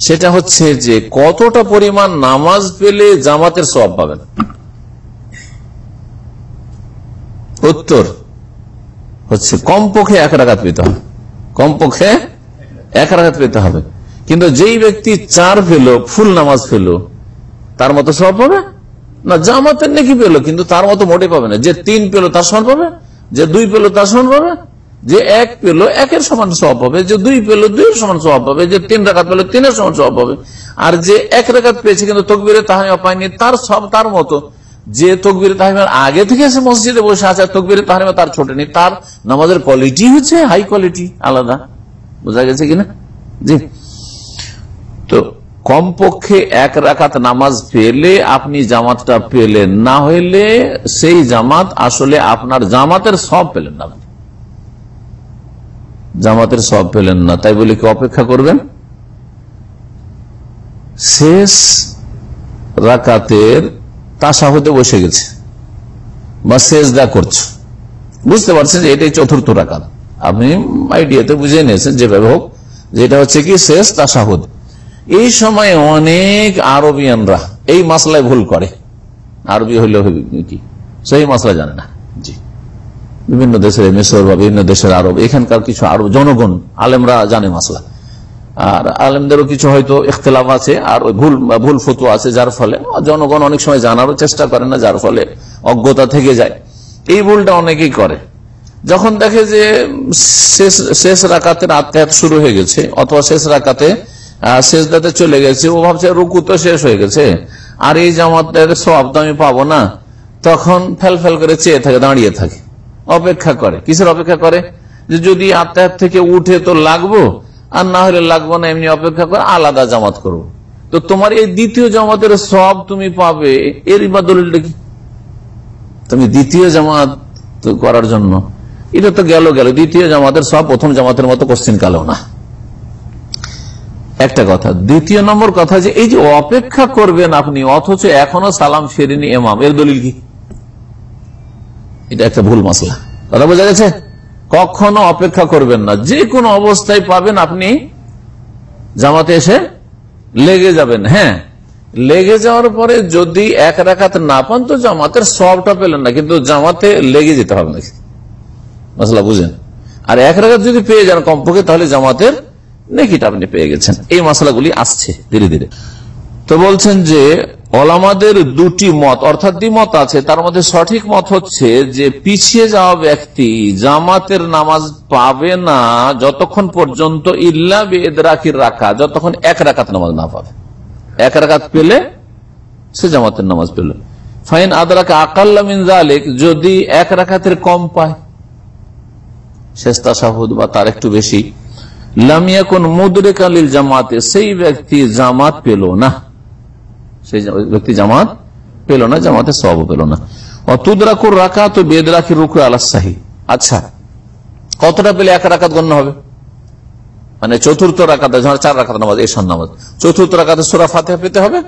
সেটা হচ্ছে যে কতটা পরিমাণ নামাজ পেলে জামাতের সওয়াব পাবেন? উত্তর হচ্ছে কমপক্ষে এক রাগাত পেতে হবে। কমপক্ষে এক রাগাত পেতে হবে। কিন্তু যেই ব্যক্তি চার পেল, ফুল নামাজ পেল, তার মতো সব পাবে? না, জামাতের নাকি পেল, কিন্তু তার মতো মোটে পাবে না। যে তিন পেল, তার সমান পাবে? যে দুই পেল, তার সমান পাবে? যে এক পেল, একের সমান সব পাবে। যে দুই পেল, দুইয়ের সমান সব পাবে। যে তিন রাখাত পেল, তিনের সমান সব পাবে। আর যে এক রেখাত পেয়েছে, কিন্তু তকবিরে তাহানিমা পায়নি, তার সব, তার মতো যে তকবির তাহিমার আগে থেকে এসে মসজিদে বসে আছে, আর তকবির তাহিমা তার ছোট নেই তার নামাজের কোয়ালিটি হচ্ছে হাই কোয়ালিটি আলাদা। বোঝা গেছে কিনা? জি। তো কমপক্ষে এক রাকাত নামাজ পেলে আপনি জামাতটা পেলেন। না হইলে সেই জামাত আসলে আপনার জামাতের সব পেলেন না। জামাতের সব পেলেন না। তাই বলে কি অপেক্ষা করবেন? শেষ রাকাতের তাসা হতে বসে গেছে বা সেজদা করছ। বুঝতে পারছেন যে এটাই চতুর্থ রাকাত। আপনি আইডিয়াতে বুঝে নিয়েছেন যেভাবে হোক যেটা হচ্ছে কি শেষ তাসাহুদ। এই সময় অনেক আরবিয়ানরা এই মাসলায় ভুল করে। আরবি হইলে কি? সেই মাসলা জানে না। জি। বিভিন্ন দেশের মিশর বা বিভিন্ন দেশের আরব, এখানকার কিছু আরব জনগণ, আলেমরা জানে মাসলা। আর আলেমদেরও কিছু হয়তো ইখতলাফ আছে, আর ওই ভুল ভুল ফতুয়া আছে, যার ফলে জনগণ অনেক সময় জানারও চেষ্টা করে না, যার ফলে অজ্ঞতা থেকে যায়। এই ভুলটা অনেকেই করে। যখন দেখে যে শেষ শেষ রাকাতের আত্মায়াত শুরু হয়ে গেছে, অথবা শেষ রাকাতে শেষদাতে চলে গেছে, ও ভাবছে রুকু তো শেষ হয়ে গেছে। আর এই জামাতের সব তো আমি পাবো না। তখন ফেল ফেল করে চেয়ে থাকে, দাঁড়িয়ে থাকে। অপেক্ষা করে। কিসের অপেক্ষা করে? যে যদি আত্মায়াত থেকে উঠে তো লাগবো, আর না হলে লাগবো না, এমনি অপেক্ষা করে আলাদা জামাত করব। তো তোমার এই দ্বিতীয় জামাতের সব তুমি পাবে এর বা দলিলটা কি? তুমি দ্বিতীয় জামাত করার জন্য। এটা তো গেল গেল। দ্বিতীয় জামাতের সব প্রথম জামাতের মতো কোশ্চিন কালেও না। একটা কথা। দ্বিতীয় নম্বর কথা যে, এই যে অপেক্ষা করবেন আপনি, অথচ এখনও সালাম ফেরেনি এমাম এর দলিল কি? এটা একটা ভুল মশলা কথা বোঝা গেছে? কখনো অপেক্ষা করবেন না। যে কোনো অবস্থায় পাবেন আপনি, জামাতে এসে লেগে যাবেন হ্যাঁ। লেগে যাওয়ার পরে যদি এক রাখাত না পান, তো জামাতের সবটা পেলেন না, কিন্তু জামাতে লেগে যেতে হবে নাকি? মশলা বুঝেন। আর এক রাখাত যদি পেয়ে যান কমপক্ষে, তাহলে জামাতের নেকিটা আপনি পেয়ে গেছেন। এই মশলাগুলি আসছে ধীরে ধীরে। তো বলছেন যে, ওলামাদের দুটি মত, অর্থাৎ দ্বিমত আছে, তার মধ্যে সঠিক মত হচ্ছে যে, পিছিয়ে যাওয়া ব্যক্তি জামাতের নামাজ পাবে না যতক্ষণ পর্যন্ত ইল্লা বেদ রাখির রাখা যতক্ষণ এক রাকাত নামাজ না পাবে। এক রাকাত পেলে সে জামাতের নামাজ পেল। ফাইন আদরাকে আকাল্লা মিন জালেক যদি এক রাকাতের কম পায়। শেষ তাসাহুদ বা তার একটু বেশি। লামিয়া কোন মুদরে কালিল জামাতে, সেই ব্যক্তি জামাত পেল না। সেই ব্যক্তি জামাত পেল না জামাতে সব পেল না। অতুদরাকুর রাখা তো বেদ রাখি রুকু আলাসাহি আচ্ছা কতটা পেলে এক রাকাত গণ্য হবে? মানে চতুর্থ যখন চার রাকাত নামাজ এই নামাজ। চতুর্থ রাকাতে সোরা ফাতেহা পেতে হবে?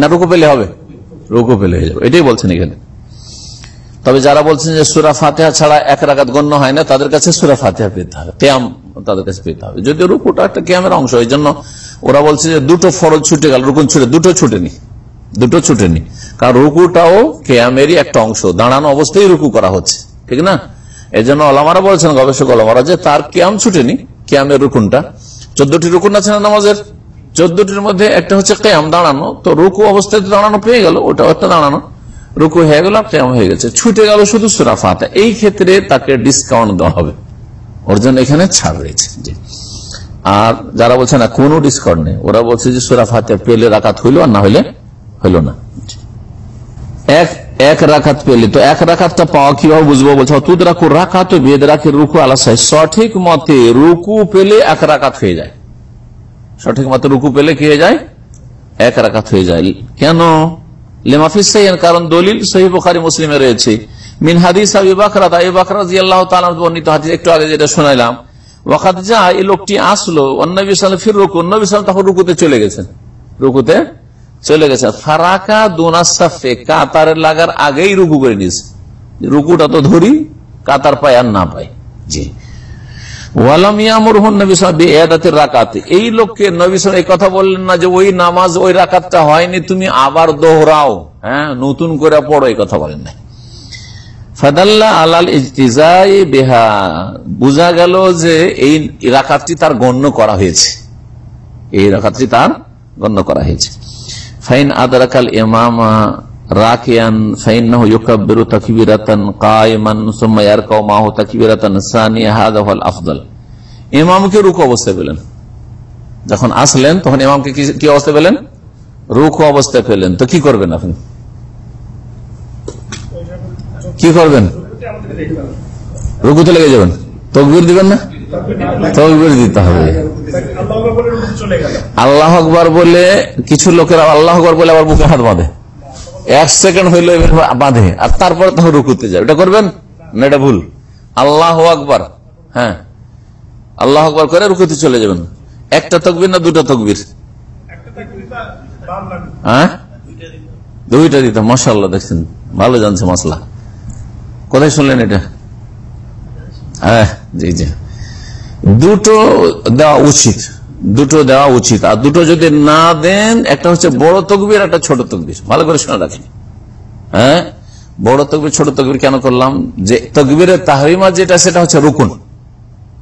না রুকু পেলে হবে? রুকু পেলে হয়ে যাবে। এটাই বলছেন এখানে। তবে যারা বলছেন যে সুরা ফাতেহা ছাড়া এক রাকাত গণ্য হয় না, তাদের কাছে সুরা ফাতেহা পেতে হবে। কেয়াম তাদের কাছে পেতে হবে। যদিও রুকুটা একটা ক্যামের অংশ এই জন্য ওরা বলছে যে দুটো ফরজ ছুটে গেল, রুকুন ছুটে, দুটো ছুটেনি দুটো ছুটেনি। কারণ রুকুটাও কেয়ামেরই একটা অংশ, দাঁড়ানো অবস্থায় রুকু করা হচ্ছে, ঠিক না? এই জন্য অলামারা বলছেন, গবেষক অলামারা যে তার কেয়াম ছুটেনি, কেয়ামের রুকুনটা। চোদ্দটি রুকুন আছে না নামাজের? চোদ্দটির মধ্যে একটা হচ্ছে কেয়াম, দাঁড়ানো। তো রুকু অবস্থায় দাঁড়ানো পেয়ে গেল, ওটাও একটা দাঁড়ানো। রুকু হয়ে গেল কেয়াম হয়ে গেছে। ছুটে গেল শুধু সুরাফাতে এই ক্ষেত্রে তাকে ডিসকাউন্ট দেওয়া হবে। ওর জন্য এখানে ছাড় রয়েছে। আর যারা বলছে না, কোনো ডিসকাউন্ট নেই। ওরা বলছে যে সুরাফাতে পেলে রাকাত হইল আর না হইলে হইল না। এক এক রাখাত পেলে। তো এক রাখাতটা পাওয়া কীভাবে বুঝব? বলছে তুদ রাখু রাখাত বেদ রাখে রুকু আলাসাই সঠিক মতে রুকু পেলে এক রাকাত হয়ে যায়। সঠিক মতে রুকু পেলে কি হয়ে যায়? এক রাকাত হয়ে যায়। কেন? লেমাফিস কারণ দলিল সহি বুখারী, মুসলিমে রয়েছে। মিন হাদিস আবি বাকরা আবি বাকরা রাদিয়াল্লাহু তাআলা বর্ণিত হাদিস, একটু আগে যেটা শোনাইলাম। ওয়াকাত যা এই লোকটি আসলো অন্নবী সাল্লাল্লাহু ফির রুকু, নবী সাল্লাল্লাহু তখন রুকুতে চলে গেছেন। রুকুতে চলে গেছে ফারাকা দোনাসাফে কাতার লাগার আগেই রুকু করে নিয়েছে। রুকুটা তো ধরি, কাতার পায় আর না পায়। জি। এই লোককে নবী এই কথা বললেন না যে, ওই নামাজ ওই রাকাতটা হয়নি, তুমি আবার দোহরাও। হ্যাঁ নতুন করে পড়ো, এই কথা বলেন নাই। ফাদাল্লা আলাল ইজতিজাই বেহা। বোঝা গেল যে এই রাকাতটি তার গণ্য করা হয়েছে। এই রাকাতটি তার গণ্য করা হয়েছে। ফাইন আদারাকাল হুয়াল আফদল। অবস্থায় পেলেন। যখন আসলেন, তখন ইমামকে কি অবস্থায় পেলেন? রুকু অবস্থায় পেলেন। তো কি করবেন আপনি? কি করবেন? রুকুতে লেগে যাবেন। তকবীর দিবেন না? তকবীর দিতে হবে। আল্লাহ আকবর বলে কিছু লোকেরা আল্লাহ আকবর বলে আবার বুকে হাত বাঁধে। এক সেকেন্ড হইল বাঁধে, আর তারপর তখন রুকুতে যাবে এটা করবেন? না, এটা ভুল। আল্লাহ আকবর। হ্যাঁ। আল্লাহ আকবর করে রুকুতে চলে যাবেন। একটা তকবির না দুটা তকবির? হ্যাঁ? দুইটা দিতে মশাল্লা দেখছেন? ভালো জানছে মশলা কোথায় শুনলেন এটা? হ্যাঁ জি জি। দুটো দেওয়া উচিত দুটো দেওয়া উচিত। আর দুটো যদি না দেন একটা হচ্ছে বড় তকবির একটা ছোট তকবির। ভালো করে শোনা রাখেন। হ্যাঁ? বড় তকবির ছোট তকবির কেন করলাম? যে তকবিরের তাহরিমা যেটা সেটা হচ্ছে রুকুন।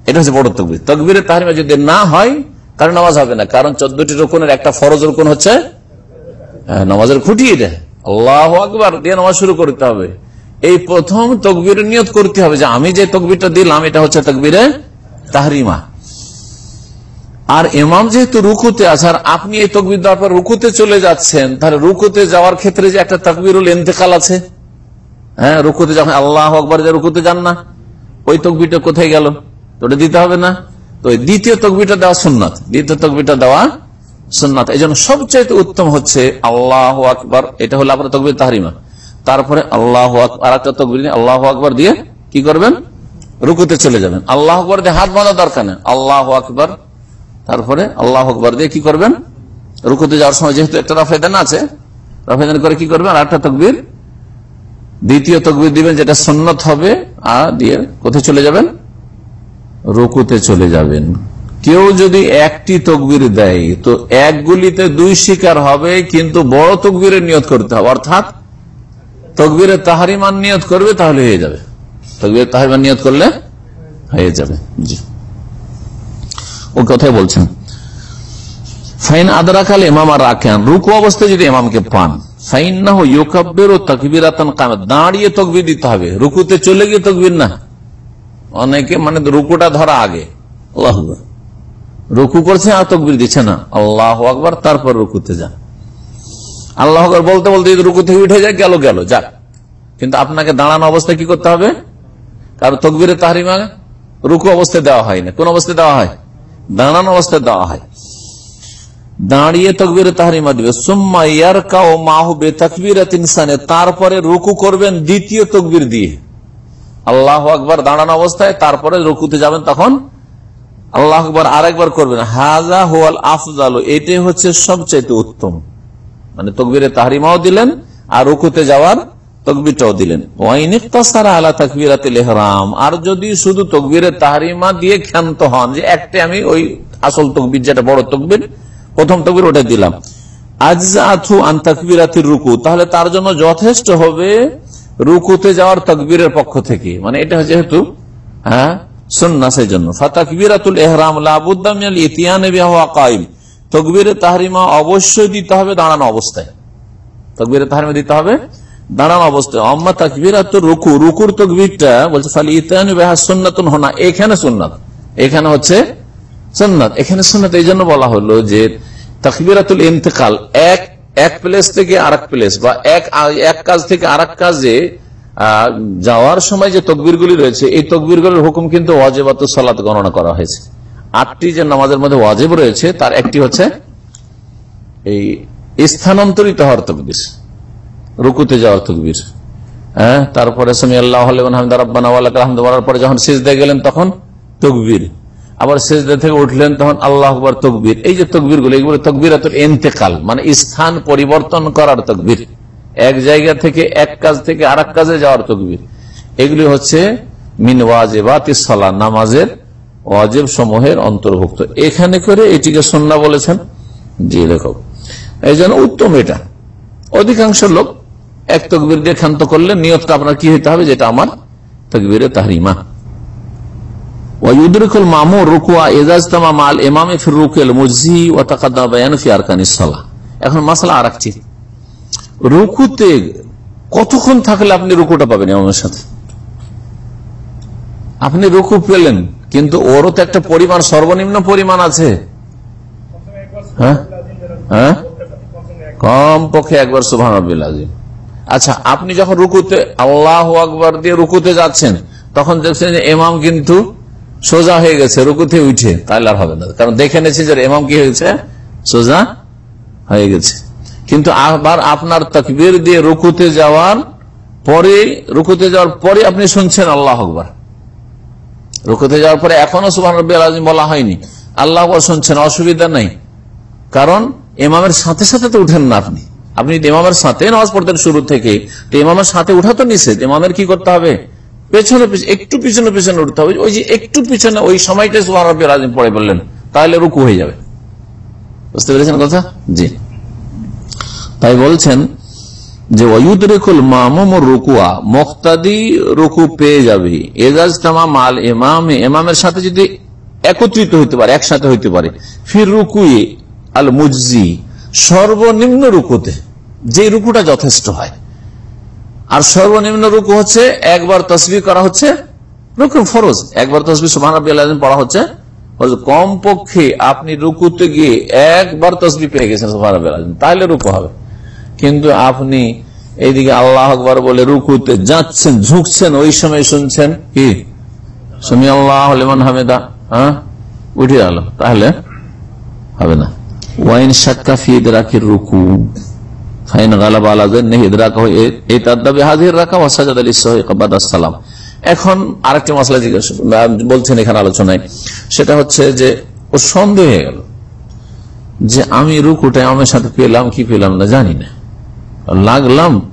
এটা হচ্ছে বড় তকবির। তকবিরের তাহরিমা যদি না হয় কারণ নামাজ হবে না। কারণ চোদ্দটি রুকুনের একটা ফরজ রুকুন হচ্ছে হ্যাঁ, নামাজের খুঁটি এটা। আল্লাহ আকবার দিয়ে নামাজ শুরু করতে হবে। এই প্রথম তকবির নিয়ত করতে হবে যে আমি যে তকবিরটা দিলাম, এটা হচ্ছে তকবিরে তাহরিমা। আর ইমাম যেহেতু রুকুতে আছে, আর আপনি এই তকবির দেওয়ার পর রুকুতে চলে যাচ্ছেন, তাহলে রুকুতে যাওয়ার ক্ষেত্রে যে একটা তকবিরুল ইন্তেকাল আছে। হ্যাঁ রুকুতে যখন আল্লাহ আকবর যে রুকুতে যান না, ওই তকবিটা কোথায় গেল? তো ওটা দিতে হবে না। তো দ্বিতীয় তকবিটা দেওয়া সুন্নাত। দ্বিতীয় তকবিটা দেওয়া সুন্নাত। এই জন্য সবচেয়ে উত্তম হচ্ছে আল্লাহ আকবর, এটা হলো আপনার তকবির তাহারিমা। তারপরে আল্লাহ আর একটা তকবির আল্লাহ আকবর দিয়ে কি করবেন? রুকুতে চলে যাবেন। আল্লাহ আকবর দিয়ে হাত বাঁধা দরকার নেই। আল্লাহ আকবর। তারপরে আল্লাহ আকবর দিয়ে কি করবেন? রুকুতে যাওয়ার সময় যেহেতু একটা রাফেদান আছে, রাফেদান করে কি করবেন? আর একটা তকবির। দ্বিতীয় তকবির দিবেন যেটা সন্ন্যত হবে আর দিয়ে কোথায় চলে যাবেন? রুকুতে চলে যাবেন। কেউ যদি একটি তকবির দেয়, তো এক গুলিতে দুই শিকার হবে, কিন্তু বড় তকবিরের নিয়ত করতে হবে। অর্থাৎ তকবিরের তাহারিমান নিয়ত করবে, তাহলে হয়ে যাবে। তকবিরের তাহারিমান নিয়ত করলে হয়ে যাবে, জি। ও কথাই বলছেন, ফাইন আদরাকাল এমাম আর রাখেন রুকু অবস্থায় যদি এমামকে পান ফাইন না হয় ইউকাব্বের ও তকবিরাতান কামে, দাঁড়িয়ে তকবির দিতে হবে। রুকুতে চলে গিয়ে তকবির না। অনেকে মানে রুকুটা ধরা আগে। আল্লাহ রুকু করছে আর তকবির দিচ্ছে না। আল্লাহ আকবর, তারপর রুকুতে যান। আল্লাহ বলতে বলতে যদি রুকু থেকে উঠে যায়, গেল গেল, যাক। কিন্তু আপনাকে দাঁড়ানো অবস্থায় কি করতে হবে? কারণ তকবিরের তাহারিমা রুকু অবস্থায় দেওয়া হয় না। কোন অবস্থায় দেওয়া হয়? দাঁড়ানো অবস্থায় দেওয়া হয়। দাঁড়িয়ে তকবির তাহারিমা দিবে। সুম্মা ইয়ারকা ও মাহবে তকবির ইনসানে। তারপরে রুকু করবেন দ্বিতীয় তকবির দিয়ে। আল্লাহ আকবর দাঁড়ানো অবস্থায়, তারপরে রুকুতে যাবেন তখন আল্লাহ আকবর আরেকবার করবেন। হাজা হোয়াল আফজাল। এটাই হচ্ছে সবচাইতে উত্তম। মানে তকবিরে তাহারিমাও দিলেন, আর রুকুতে যাওয়ার তকবিরটাও দিলেন। আলা তকবিরাতিল ইহরাম। আর যদি শুধু তকবিরে তাহারিমা দিয়ে ক্ষান্ত হন, যে একটা আমি ওই আসল তকবির, যেটা বড় তকবির, প্রথম তকবির ওটা দিলাম। আজু আন তকবিরাতির রুকু। তাহলে তার জন্য যথেষ্ট হবে রুকুতে যাওয়ার তকবীরের পক্ষ থেকে। মানে এটা যেহেতু হ্যাঁ সুন্না সেই জন্য। ফাতাকবিরাতুল এহরাম লাবুদ্দামিয়াল ইতিয়ানে কাইম তকবিরে তাহরিমা অবশ্যই দিতে হবে দাঁড়ানো অবস্থায়। তকবিরে তাহরিমা দিতে হবে দাঁড়ানো অবস্থায়। অম্মা তাকবিরাতুর রুকু, রুকুর তকবিরটা বলছে, ফালি ইতিয়ানে বিহা সুন্নাতুন হনা এখানে সুন্নাত। এখানে হচ্ছে সুন্নাত। এখানে সুন্নাত এই জন্য বলা হলো যে তাকবিরাতুল ইন্তেকাল এক এক প্লেস থেকে আর প্লেস বা এক এক কাজ থেকে আর কাজে যাওয়ার সময় যে তকবিরগুলি রয়েছে, এই তকবিরগুলির হুকুম কিন্তু ওয়াজেবাত সালাত গণনা করা হয়েছে। আটটি যে নামাজের মধ্যে ওয়াজেব রয়েছে, তার একটি হচ্ছে এই স্থানান্তরিত হওয়ার তকবির, রুকুতে যাওয়ার তকবির। হ্যাঁ তারপরে সামি আল্লাহ আহমদ পরে যখন সিজদে গেলেন তখন তকবির। আবার সেজদা থেকে উঠলেন তখন আল্লাহ আকবর তকবির। এই যে তকবিরগুলো এগুলো তকবির এন্তেকাল মানে স্থান পরিবর্তন করার তকবির। এক জায়গা থেকে এক কাজ থেকে আর কাজে যাওয়ার তকবির। এগুলি হচ্ছে মিন ওয়াজেবাত সালা নামাজের ওয়াজেব সমূহের অন্তর্ভুক্ত। এখানে করে এটিকে সন্না বলেছেন। জি লেখক এই জন্য উত্তম এটা। অধিকাংশ লোক এক তকবির দিয়ে ক্ষান্ত করলে নিয়তটা আপনার কি হইতে হবে? যেটা আমার তকবিরে তাহরিমা। মামুর রুকুয়া ইমামে ফির রুকুল ও বায়ান ফি আরকানিস সালাহ। এখন আর কতক্ষণ থাকলে আপনি রুকুটা পাবেন ইমামের সাথে? আপনি রুকু পেলেন, কিন্তু ওরও তো একটা পরিমাণ, সর্বনিম্ন পরিমাণ আছে। হ্যাঁ? হ্যাঁ? কম পক্ষে একবার সুভান আচ্ছা আপনি যখন রুকুতে, আল্লাহ আকবর দিয়ে রুকুতে যাচ্ছেন, তখন দেখছেন যে এমাম কিন্তু সোজা হয়ে গেছে, রুকুতে উঠে তাহলে আর হবে না। কারণ দেখে নিয়েছি যে এমাম কি হয়েছে? সোজা হয়ে গেছে। কিন্তু আবার আপনার তকবির দিয়ে রুকুতে যাওয়ার পরে, রুকুতে যাওয়ার পরে আপনি শুনছেন আল্লাহ আকবর। রুকুতে যাওয়ার পরে এখনও সুবাহ রব্বি আলম বলা হয়নি। আল্লাহ শুনছেন, অসুবিধা নাই। কারণ এমামের সাথে সাথে তো উঠেন না আপনি। আপনি ইমামের সাথে নামাজ পড়তেন শুরু থেকে, তো ইমামের সাথে উঠা তো নিষেধ। ইমামের কি করতে হবে? পেছনে একটু পিছনে পিছনে উঠতে হবে। ওই যে একটু পিছনে, ওই সময়টা সুহান রব্বি রাজিম পড়ে বললেন। তাহলে রুকু হয়ে যাবে। বুঝতে পেরেছেন কথা? জি। তাই বলছেন যে ওয়ুদরিকুল মামুম রুকুয়া, মুক্তাদি রুকু পেয়ে যাবে। এজাজ তামা মাল এমামে এমামের সাথে যদি একত্রিত হইতে পারে, একসাথে হইতে পারে ফির রুকুয়ে আল মুজি সর্বনিম্ন রুকুতে যে রুকুটা যথেষ্ট হয়। আর সর্বনিম্ন রুকু হচ্ছে, একবার তসবি করা হচ্ছে, রুকু ফরজ। একবার তসবি সুমান পড়া হচ্ছে কম পক্ষে আপনি রুকুতে গিয়ে একবার তসবি পেয়ে গেছেন সুমান তাহলে রুকু হবে। কিন্তু আপনি এইদিকে আল্লাহ আকবর বলে রুকুতে যাচ্ছেন, ঝুঁকছেন, ওই সময় শুনছেন কি? সুমি আল্লাহ হামেদা হ্যাঁ? উঠে গেল তাহলে হবে না। ওয়াইন সাক্কা ফি ইদরাকির রুকু, ফাইন গালাব আলাদের নেই ইদরাক হয় এই রাখা ওয়াসাজাদ আলী সাহেবাদ আসসালাম এখন আরেকটি মশলা জিজ্ঞাসা বলছেন এখানে আলোচনায়, সেটা হচ্ছে যে ও সন্দেহ হয়ে গেল যে আমি রুকুটা আমার সাথে পেলাম কি পেলাম না জানি না। লাগলাম,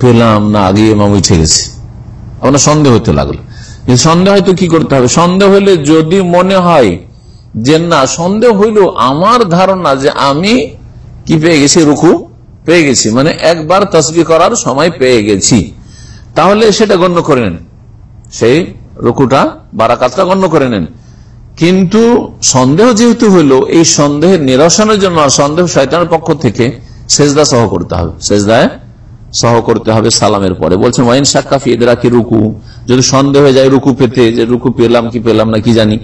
পেলাম, না আগে এমাম উঠে গেছে। আপনার সন্দেহ হতে লাগল। সন্দেহ হয়তো কি করতে হবে? সন্দেহ হলে যদি মনে হয় যে না, সন্দেহ হইল আমার ধারণা যে আমি কি পেয়ে গেছি? রুকু পেয়ে গেছি। মানে একবার তসবি করার সময় পেয়ে গেছি। তাহলে সেটা গণ্য করে নেন। সেই রুকুটা, বারাকাতটা গণ্য করে নেন। কিন্তু সন্দেহ যেহেতু হইল, এই সন্দেহের নিরসনের জন্য সন্দেহ শয়তানের পক্ষ থেকে সেজদা সহ করতে হবে। সেজদায় সহ করতে হবে সালামের পরে। বলছেন, ওয়াইন সাক্ষাফি এদরা কি রুকু। যদি সন্দেহ হয়ে যায় রুকু পেতে, যে রুকু পেলাম কি পেলাম না, কি জানি।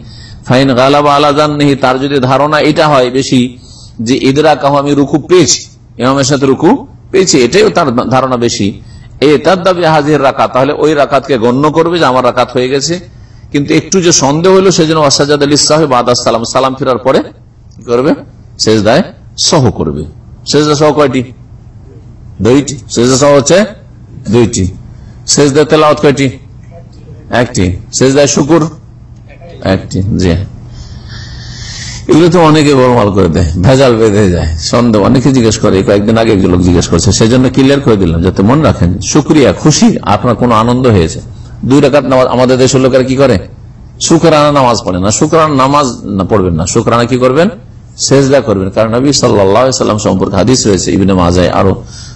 ফাইন গালাব আলাদান নেই তার যদি ধারণা এটা হয় বেশি যে ইদরা কাহ আমি রুকু পেয়েছি, ইমামের সাথে রুকু পেয়েছি, এটাই তার ধারণা বেশি। এ তার দাবি হাজির রাখা তাহলে ওই রাকাতকে গণ্য করবে যে আমার রাকাত হয়ে গেছে। কিন্তু একটু যে সন্দেহ হইল সেজন্য ওয়াসাজাদ আলী সাহেব আদাস সালাম সালাম ফেরার পরে কি করবে? শেষদায় সহ করবে। কয়টি? দুইটি। শেষদা সহ হচ্ছে দুইটি। কয়টি? একটি। শেষদায় শুকুর? এগুলো তো অনেকে বলমাল করে দেয়, ভেজাল বেঁধে যায় সন্দেহ অনেকে জিজ্ঞেস করে কয়েকদিন আগে একজন লোক জিজ্ঞেস করছে সেই জন্য ক্লিয়ার করে দিলাম, যাতে মনে রাখেন, শুক্রিয়া, খুশি, আপনার কোনো আনন্দ হয়েছে। দুই রেখাত নামাজ, আমাদের দেশের লোকেরা কি করে? শুক্রানা নামাজ পড়ে না, শুক্রানা নামাজ পড়বেন না, শুক্রানা কি করবেন? সেজদা করবেন। কারণ নবী সাল্লাম সম্পর্কে হাদিস রয়েছে, ইবিনে মাজায় আরও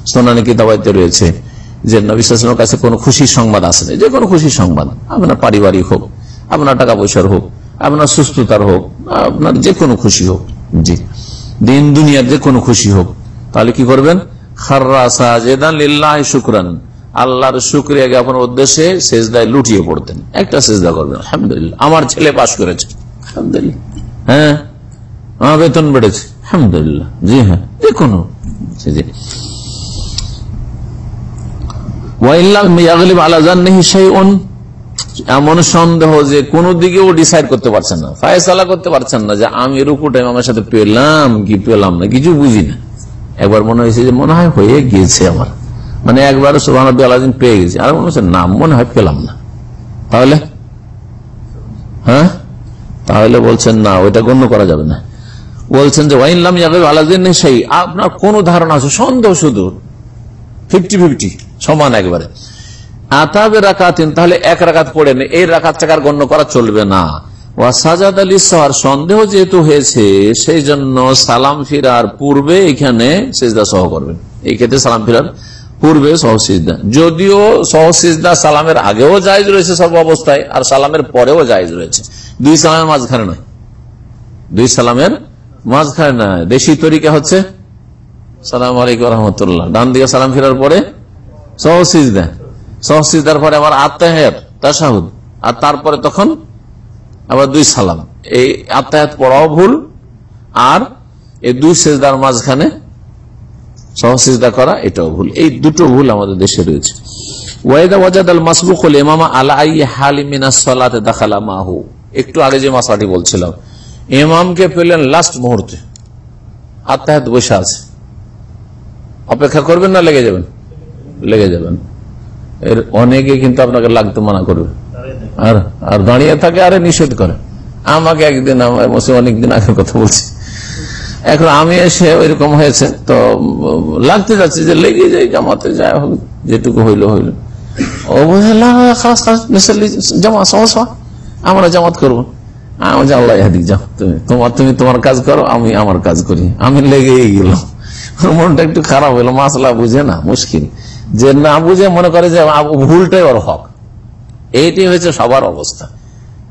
সোনানি কিতাবাইতে রয়েছে যে নবী সাল্লামের কাছে কোনো খুশির সংবাদ আসে যে কোনো খুশির সংবাদ, আপনার পারিবারিক হোক, আপনার টাকা পয়সার হোক, আপনার সুস্থতার হোক, আপনার যে কোনো খুশি হোক, জি। দিন দুনিয়ার যে কোনো খুশি হোক, তাহলে কি করবেন? শুক্রান। আল্লাহর শুক্রিয়া জ্ঞাপনের উদ্দেশ্যে সেজদায় লুটিয়ে পড়তেন। একটা সেজদা করবেন, আলহামদুলিল্লাহ। আমার ছেলে পাশ করেছে। আলহামদুলিল্লাহ। হ্যাঁ? বেতন বেড়েছে। আলহামদুলিল্লাহ। জি হ্যাঁ যে কোনো এমন সন্দেহ যে কোন দিকেও ডিসাইড করতে পারছেন না। ফায়সালা করতে পারছেন না যে আমি আমার সাথে পেলাম কি পেলাম না, কিছু বুঝি না। একবার মনে হয়েছে যে মনে হয় হয়ে গিয়েছে আমার। মানে একবার সোহান আলাদিন পেয়ে গেছি। আর মনে হচ্ছে, না, মনে হয় পেলাম না। তাহলে? হ্যাঁ? তাহলে বলছেন, না, ওইটা গণ্য করা যাবে না। বলছেন যে ওয়াইনলাম যাবে আলাদিন সেই আপনার কোন ধারণা আছে? সন্দেহ শুধু। ফিফটি ফিফটি, সমান একবারে। আতাবে রাকাতিন, তাহলে এক রাকাত পড়েন এই রাকাত টাকার গণ্য করা চলবে না। ওয়াসাজাদ আলী সন্দেহ যেহেতু হয়েছে, সেই জন্য সালাম ফিরার পূর্বে এখানে সেজদা সহ করবেন। এই ক্ষেত্রে সালাম ফিরার পূর্বে সহসিজদা যদিও সহসিজদা সালামের আগেও জায়জ রয়েছে সর্ব অবস্থায়, আর সালামের পরেও জায়জ রয়েছে। দুই সালামের মাঝখানে নয়। দুই সালামের মাঝখানে নয় দেশি তরিকা হচ্ছে, সালাম আলাইকুম রহমতুল্লাহ। ডান দিকে সালাম ফেরার পরে পরে আবার আত্মাহের তাসাহুদ আর তারপরে তখন আবার দুই সালাম। এই আত্মায়াত পড়াও ভুল, আর এই দুই সেজদার মাঝখানে সহসিজদা করা, এটাও ভুল। এই দুটো ভুল আমাদের দেশে রয়েছে। মাহু। একটু আগে যে মাসাটি বলছিলাম এমামকে পেলেন লাস্ট মুহূর্তে। আত্মাহাত বসে আছে। অপেক্ষা করবেন না, লেগে যাবেন? লেগে যাবেন। এর অনেকে কিন্তু আপনাকে লাগতে মানা করবে। আর আর দাঁড়িয়ে থাকে, আরে নিষেধ করে। আমাকে একদিন, আমার অনেকদিন আগের কথা বলছি। এখন আমি এসে ওইরকম হয়েছে, তো লাগতে যাচ্ছে যে লেগে যাই, জামাতে যায় হোক, যেটুকু হইল হইল। ও বুঝলাম জামা সহজ আমরা জামাত করব। আমার আল্লাহ হাদিক যাও, তুমি তোমার তুমি তোমার কাজ করো, আমি আমার কাজ করি। আমি লেগেই গেলাম মনটা একটু খারাপ হলো, মাসলা বুঝে না, মুশকিল। যে না বুঝে মনে করে যে ভুলটাই ওর হক। এইটাই হয়েছে সবার অবস্থা।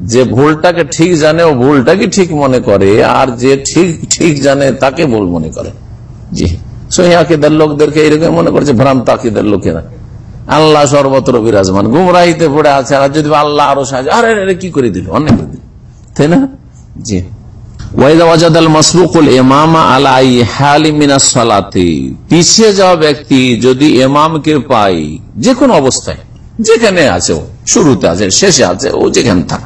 যে ভুলটাকে ঠিক জানে, ও ভুলটাকে ঠিক মনে করে, আর যে ঠিক ঠিক জানে, তাকে ভুল মনে করে। জি। সহি আকিদার লোকদেরকে এরকম মনে করছে ভ্রান্ত আকিদার লোকেরা। আল্লাহ সর্বত্র বিরাজমান। গুমরাহিতে পড়ে আছে, আর যদি আল্লাহ আরও সাহায্য আরে, কি করে দিল? অনেক। তাই না? জি। পিছিয়ে যাওয়া ব্যক্তি যদি ইমামকে পাই যে কোনো অবস্থায়, যেখানে আছে শুরুতে আছে, শেষে আছে, ও যেখানে থাক।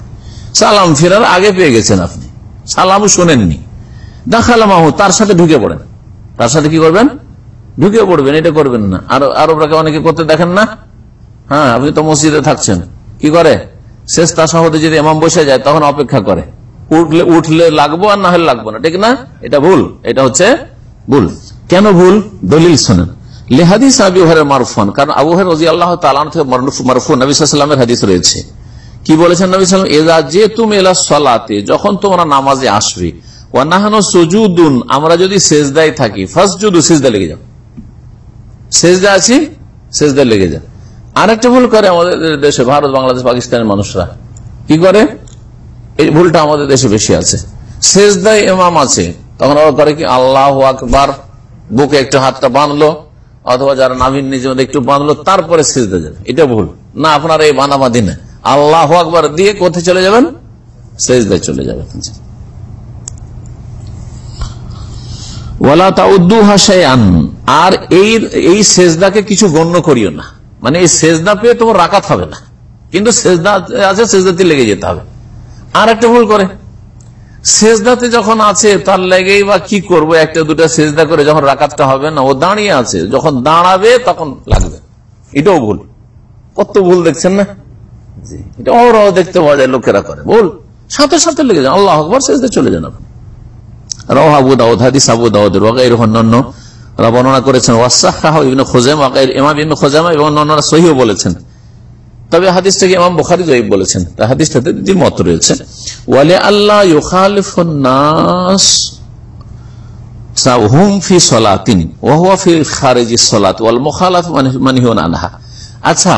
সালাম ফেরার আগে পেয়ে গেছেন আপনি। সালাম শোনেননি। দেখালামাহু তার সাথে ঢুকে পড়েন। তার সাথে কি করবেন? ঢুকে পড়বেন, এটা করবেন না। আর আরবরাকে অনেকে করতে দেখেন না? হ্যাঁ আপনি তো মসজিদে থাকছেন। কি করে? শেষ তার সহদে যদি এমাম বসে যায়, তখন অপেক্ষা করে। উঠলে উঠলে লাগবো আর না হলে লাগবো না, ঠিক না? এটা ভুল। এটা হচ্ছে ভুল। কেন ভুল? দলিল শোনেন। লেহাদিস আবি ওহরের মারফান, কারণ আবু হর রাজি আল্লাহ তালান থেকে মারফু নবী হাদিস রয়েছে। কি বলেছেন নবী সাল্লাম এজা যে তুমি এলা সলাতে যখন তোমরা নামাজে আসবে। ও নাহানো সজুদুন আমরা যদি সেজদায় থাকি ফার্স্ট জুদু সেজদা লেগে যাও। সেজদা আছি সেজদা লেগে যাও। আরেকটা ভুল করে আমাদের দেশে, ভারত, বাংলাদেশ, পাকিস্তানের মানুষরা। কি করে? এই ভুলটা আমাদের দেশে বেশি আছে। শেষদায় এমাম আছে। তখন ওরা করে কি? আল্লাহ আকবার, বুকে একটু হাতটা বাঁধলো, অথবা যারা নাভিন নিজে একটু বাঁধলো, তারপরে সেজদা যাবে। এটা ভুল। না, আপনার এই বানাবাদি না। আল্লাহ আকবার দিয়ে কোথায় চলে যাবেন? সেজদায় চলে যাবেন। আর এই এই কিছু গণ্য করিও না। মানে এই সেজদা পেয়ে তোমার রাকাত হবে না। কিন্তু সেজদা আছে, সেজদাতে লেগে যেতে হবে। আর একটা ভুল করে। সেজদাতে যখন আছে, তার লেগেই বা কি করব? একটা, দুটা সেজদা করে যখন রাকাতটা হবে না, ও দাঁড়িয়ে আছে। যখন দাঁড়াবে, তখন লাগবে। এটাও ভুল। কত ভুল দেখছেন না? এটা ওরাও দেখতে পাওয়া যায়, লোকেরা করে। ভুল। সাথে সাথে লেগে যান আল্লাহ আকবর, সেজদা চলে যান আপনি। রাহ আবু দাউদ, হাদিস আবু দাউদের ওয়াগাইর অন্যান্য। বর্ণনা করেছেন ওয়াসাহ খোজাম এবং সহিও বলেছেন। তবে হাদিসটাকে ইমাম বুখারী জয়ীব বলেছেন? হাদিসটাতে দ্বিমত রয়েছে। ওয়ালে আল্লাহ ইউখালিফুন নাস হুম ফি সলাতিন, ওয়া ফি খারিজি সলাত, ওয়াল মুখালাফ মানহিউন আনহা। আচ্ছা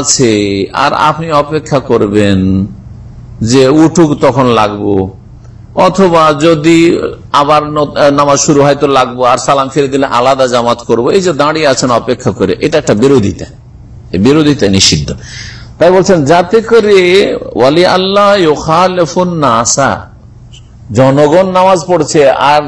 আছে, আর আপনি অপেক্ষা করবেন যে উঠুক তখন লাগবো। অথবা যদি আবার নামাজ শুরু হয় তো লাগবো, আর সালাম ফিরে দিলে আলাদা জামাত করব। এই যে দাঁড়িয়ে আছেন অপেক্ষা করে, এটা একটা বিরোধিতা। বিরোধিতা নিষিদ্ধ। তাই বলছেন, যাতে করে ওয়ালি আল্লাহ নাসা। জনগণ নামাজ পড়ছে, আর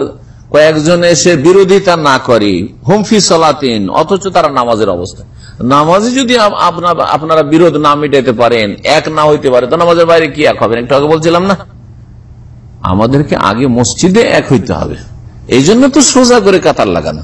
কয়েকজন এসে বিরোধিতা না করে। হুমফি সলাতিন, অথচ তারা নামাজের অবস্থা। নামাজে যদি আপ- আপনারা বিরোধ না মিটাইতে পারেন, এক না হইতে পারে, তো নামাজের বাইরে কি এক হবেন একটু আগে বলছিলাম না? আমাদেরকে আগে মসজিদে এক হইতে হবে। এই জন্য তো সোজা করে কাতার লাগানো।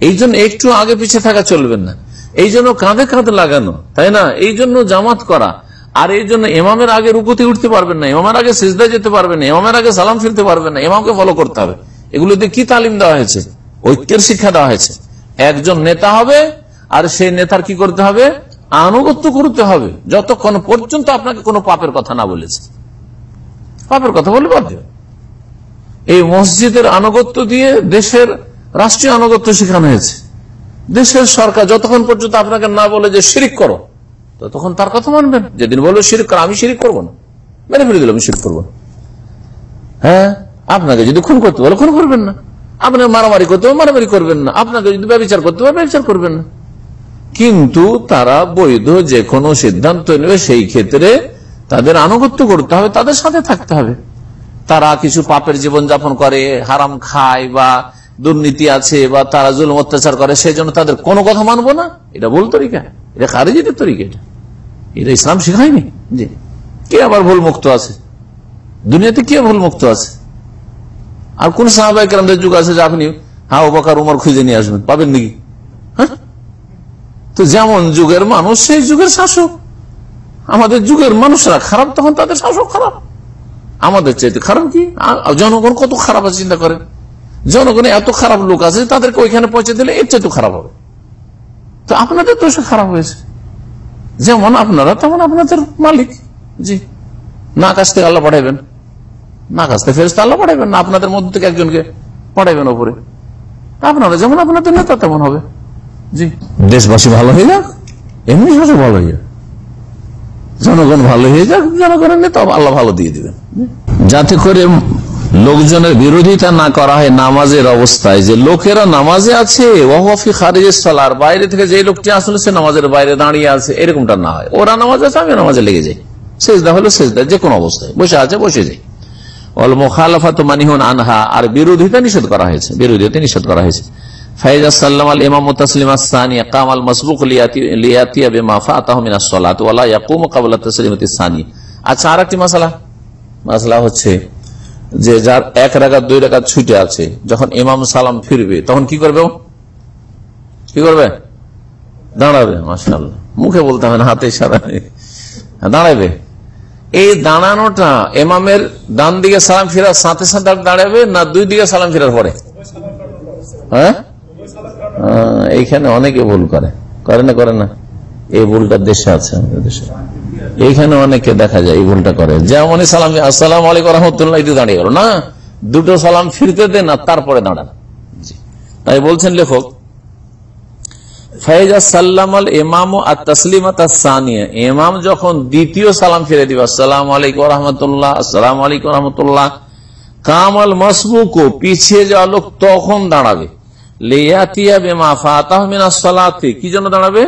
এই জন্য একটু আগে পিছিয়ে থাকা চলবেন না। এই জন্য কাঁধে কাঁধে লাগানো, তাই না? এই জন্য জামাত করা। আর এই জন্য এমামের আগে রুকুতে উঠতে পারবেন না এমামের আগে সিজদা যেতে পারবেন না এমামের আগে সালাম ফিরতে পারবেন না এমামকে ফলো করতে হবে। এগুলোতে কি তালিম দেওয়া হয়েছে? ঐক্যের শিক্ষা দেওয়া হয়েছে। একজন নেতা হবে, আর সেই নেতার কি করতে হবে? আনুগত্য করতে হবে। যতক্ষণ পর্যন্ত আপনাকে কোনো পাপের কথা না বলেছে। পাপের কথা বলে দেবে এই মসজিদের আনুগত্য দিয়ে দেশের রাষ্ট্রীয় আনুগত্য শেখানো হয়েছে। দেশের সরকার যতক্ষণ পর্যন্ত আপনাকে না বলে যে শিরিক করো, ততক্ষণ তার কথা মানবেন। যেদিন বলল শিরিক করো, আমি শিরিক করব না। মেনে ফেলে আমি শিরিক করব। হ্যাঁ? আপনাকে যদি খুন করতে বলে, খুন করবেন না। আপনার মারামারি করতে হবে মারামারি করবেন না। আপনাকে যদি ব্যবচার করতে হবে ব্যবচার করবেন না। কিন্তু তারা বৈধ যে কোনো সিদ্ধান্ত নেবে, সেই ক্ষেত্রে তাদের আনুগত্য করতে হবে, তাদের সাথে থাকতে হবে। তারা কিছু পাপের জীবন যাপন করে, হারাম খায় বা দুর্নীতি আছে বা তারা জুলুম অত্যাচার করে সেই জন্য তাদের কোনো কথা মানবো না। এটা ভুল তরিকা। এটা খারিজিদের তরিকা এটা। এটা ইসলাম শেখায়নি। জি। কে আবার ভুল মুক্ত আছে? দুনিয়াতে কে ভুল মুক্ত আছে? আর কোন সাহাবাহিক রামদের যুগ আছে যে আপনি হ্যাঁ ওবাকার উমর খুঁজে নিয়ে আসবেন। পাবেন নাকি? হ্যাঁ? তো যেমন যুগের মানুষ, সেই যুগের শাসক। আমাদের যুগের মানুষরা খারাপ, তখন তাদের শাসক খারাপ। আমাদের চাইতে খারাপ কি? জনগণ কত খারাপ আছে চিন্তা করেন? জনগণে এত খারাপ লোক আছে তাদেরকে ওইখানে পৌঁছে দিলে এর চাইতে খারাপ হবে। তো আপনাদের তো খারাপ হয়েছে। যেমন আপনারা, তেমন আপনাদের মালিক। জি। না কাছ থেকে আল্লাহ পাঠাইবেন। না কাছ থেকে ফেরস্তা আল্লাহ পাঠাইবেন না? আপনাদের মধ্যে থেকে একজনকে পাঠাইবেন ওপরে। আপনারা যেমন আপনাদের নেতা, তেমন হবে। জি। দেশবাসী ভালো হয়ে যাক এমনি ভালো হয়ে যাক জনগণ ভালো হয়ে যাক জনগণের নেতা আল্লাহ ভালো দিয়ে দিবেন। যাতে করে লোকজনের বিরোধিতা না করা হয় নামাজের অবস্থায়। যে লোকেরা নামাজে আছে সালার বাইরে থেকে যে লোকটি আসলে সে নামাজের বাইরে দাঁড়িয়ে আছে, এরকমটা না হয়। ওরা নামাজ আছে আমি নামাজে লেগে যাই। সেজদা হলো সেজদা, যে কোনো অবস্থায়। বসে আছে, বসে যাই। অল মোখালাফাত মানিহন আনহা, আর বিরোধিতা নিষেধ করা হয়েছে, বিরোধিতা নিষেধ করা হয়েছে। ফাইজ সাল্লাম আল ইমাম তসলিম আসানিয়া কামাল মসবুক লিয়াতিয়া বিমা ফাতাহ মিন আসসালাত ওয়ালা ইয়াকুম ক্বাবলা আচ্ছা আরেকটি হচ্ছে যে যার এক দুই ছুটে আছে, যখন ইমাম সালাম ফিরবে, তখন কি করবে? কি করবে? দাঁড়াবে মাসাল্লাহ মুখে বলতে হবে না, হাতে ইশারা দাঁড়াবে এই দাঁড়ানোটা এমামের ডান দিকে সালাম ফেরার সাথে সাথে দাঁড়াবে না দুই দিকে সালাম ফেরার পরে? হ্যাঁ? এইখানে অনেকে ভুল করে। করে না করে না। এই ভুলটা দেশে আছে এইখানে অনেকে দেখা যায় এই ভুলটা করে। যেমনই সালাম আসসালাম আলাইকুম রহমতুল্লাহ এটি দাঁড়িয়ে গেল। না, দুটো সালাম ফিরতে দেন না তারপরে দাঁড়ান। তাই বলছেন লেখক তখন দাঁড়াবে। লেয়াতিয়া বেমা ফাতাহ মিনা সালাতে। কি জন্য দাঁড়াবে?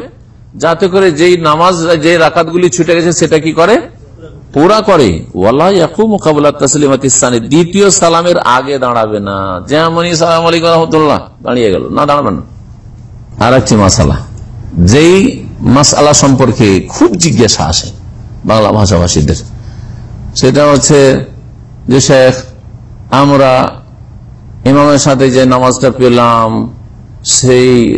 যাতে করে যেই নামাজ যে রাকাত গুলি ছুটে গেছে, সেটা কি করে? পুরা করে। ওয়াল্লাহ ইয়াকুম মুকাবলা তসলিমাত ইসানি দ্বিতীয় সালামের আগে দাঁড়াবে না। যেমনই সালাম আলাইকুম রহমতুল্লাহ, দাঁড়িয়ে গেল। না দাঁড়াবে না। আর একটি মাসালা। যেই মাসালা সম্পর্কে খুব জিজ্ঞাসা আসে বাংলা ভাষাভাষীদের, সেটা হচ্ছে যে শেখ, আমরা ইমামের সাথে যে নামাজটা পেলাম, সেই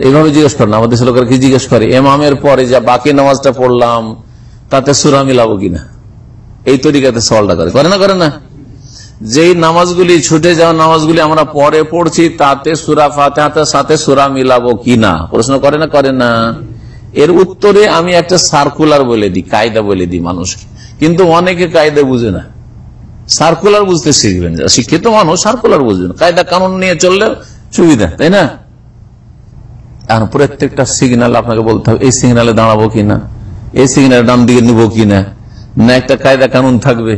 এইভাবে জিজ্ঞেস করে না আমাদের লোকেরা কি জিজ্ঞেস করে? ইমামের পরে যা বাকি নামাজটা পড়লাম, তাতে সুরা মিলাবো কিনা? এই তরিকাতে সওয়ালটা করে। করে না করে না? যেই নামাজগুলি ছুটে যাওয়া নামাজগুলি আমরা পরে পড়ছি, তাতে সুরা ফাতেহাতের সাথে সুরা মিলাবো কিনা? প্রশ্ন করে না করে না? এর উত্তরে আমি একটা সার্কুলার বলে দিই, কায়দা বলে দিই মানুষকে। কিন্তু অনেকে কায়দা বুঝে না। সার্কুলার বুঝতে শিখবেন। শিক্ষিত মানুষ সার্কুলার বুঝবেন। কায়দা কানুন নিয়ে চললে সুবিধা, তাই না? এখন প্রত্যেকটা সিগন্যাল আপনাকে বলতে হবে, এই সিগন্যালে দাঁড়াবো কিনা এই সিগন্যালে ডান দিকে নিবো কিনা না? একটা কায়দা কানুন থাকবে।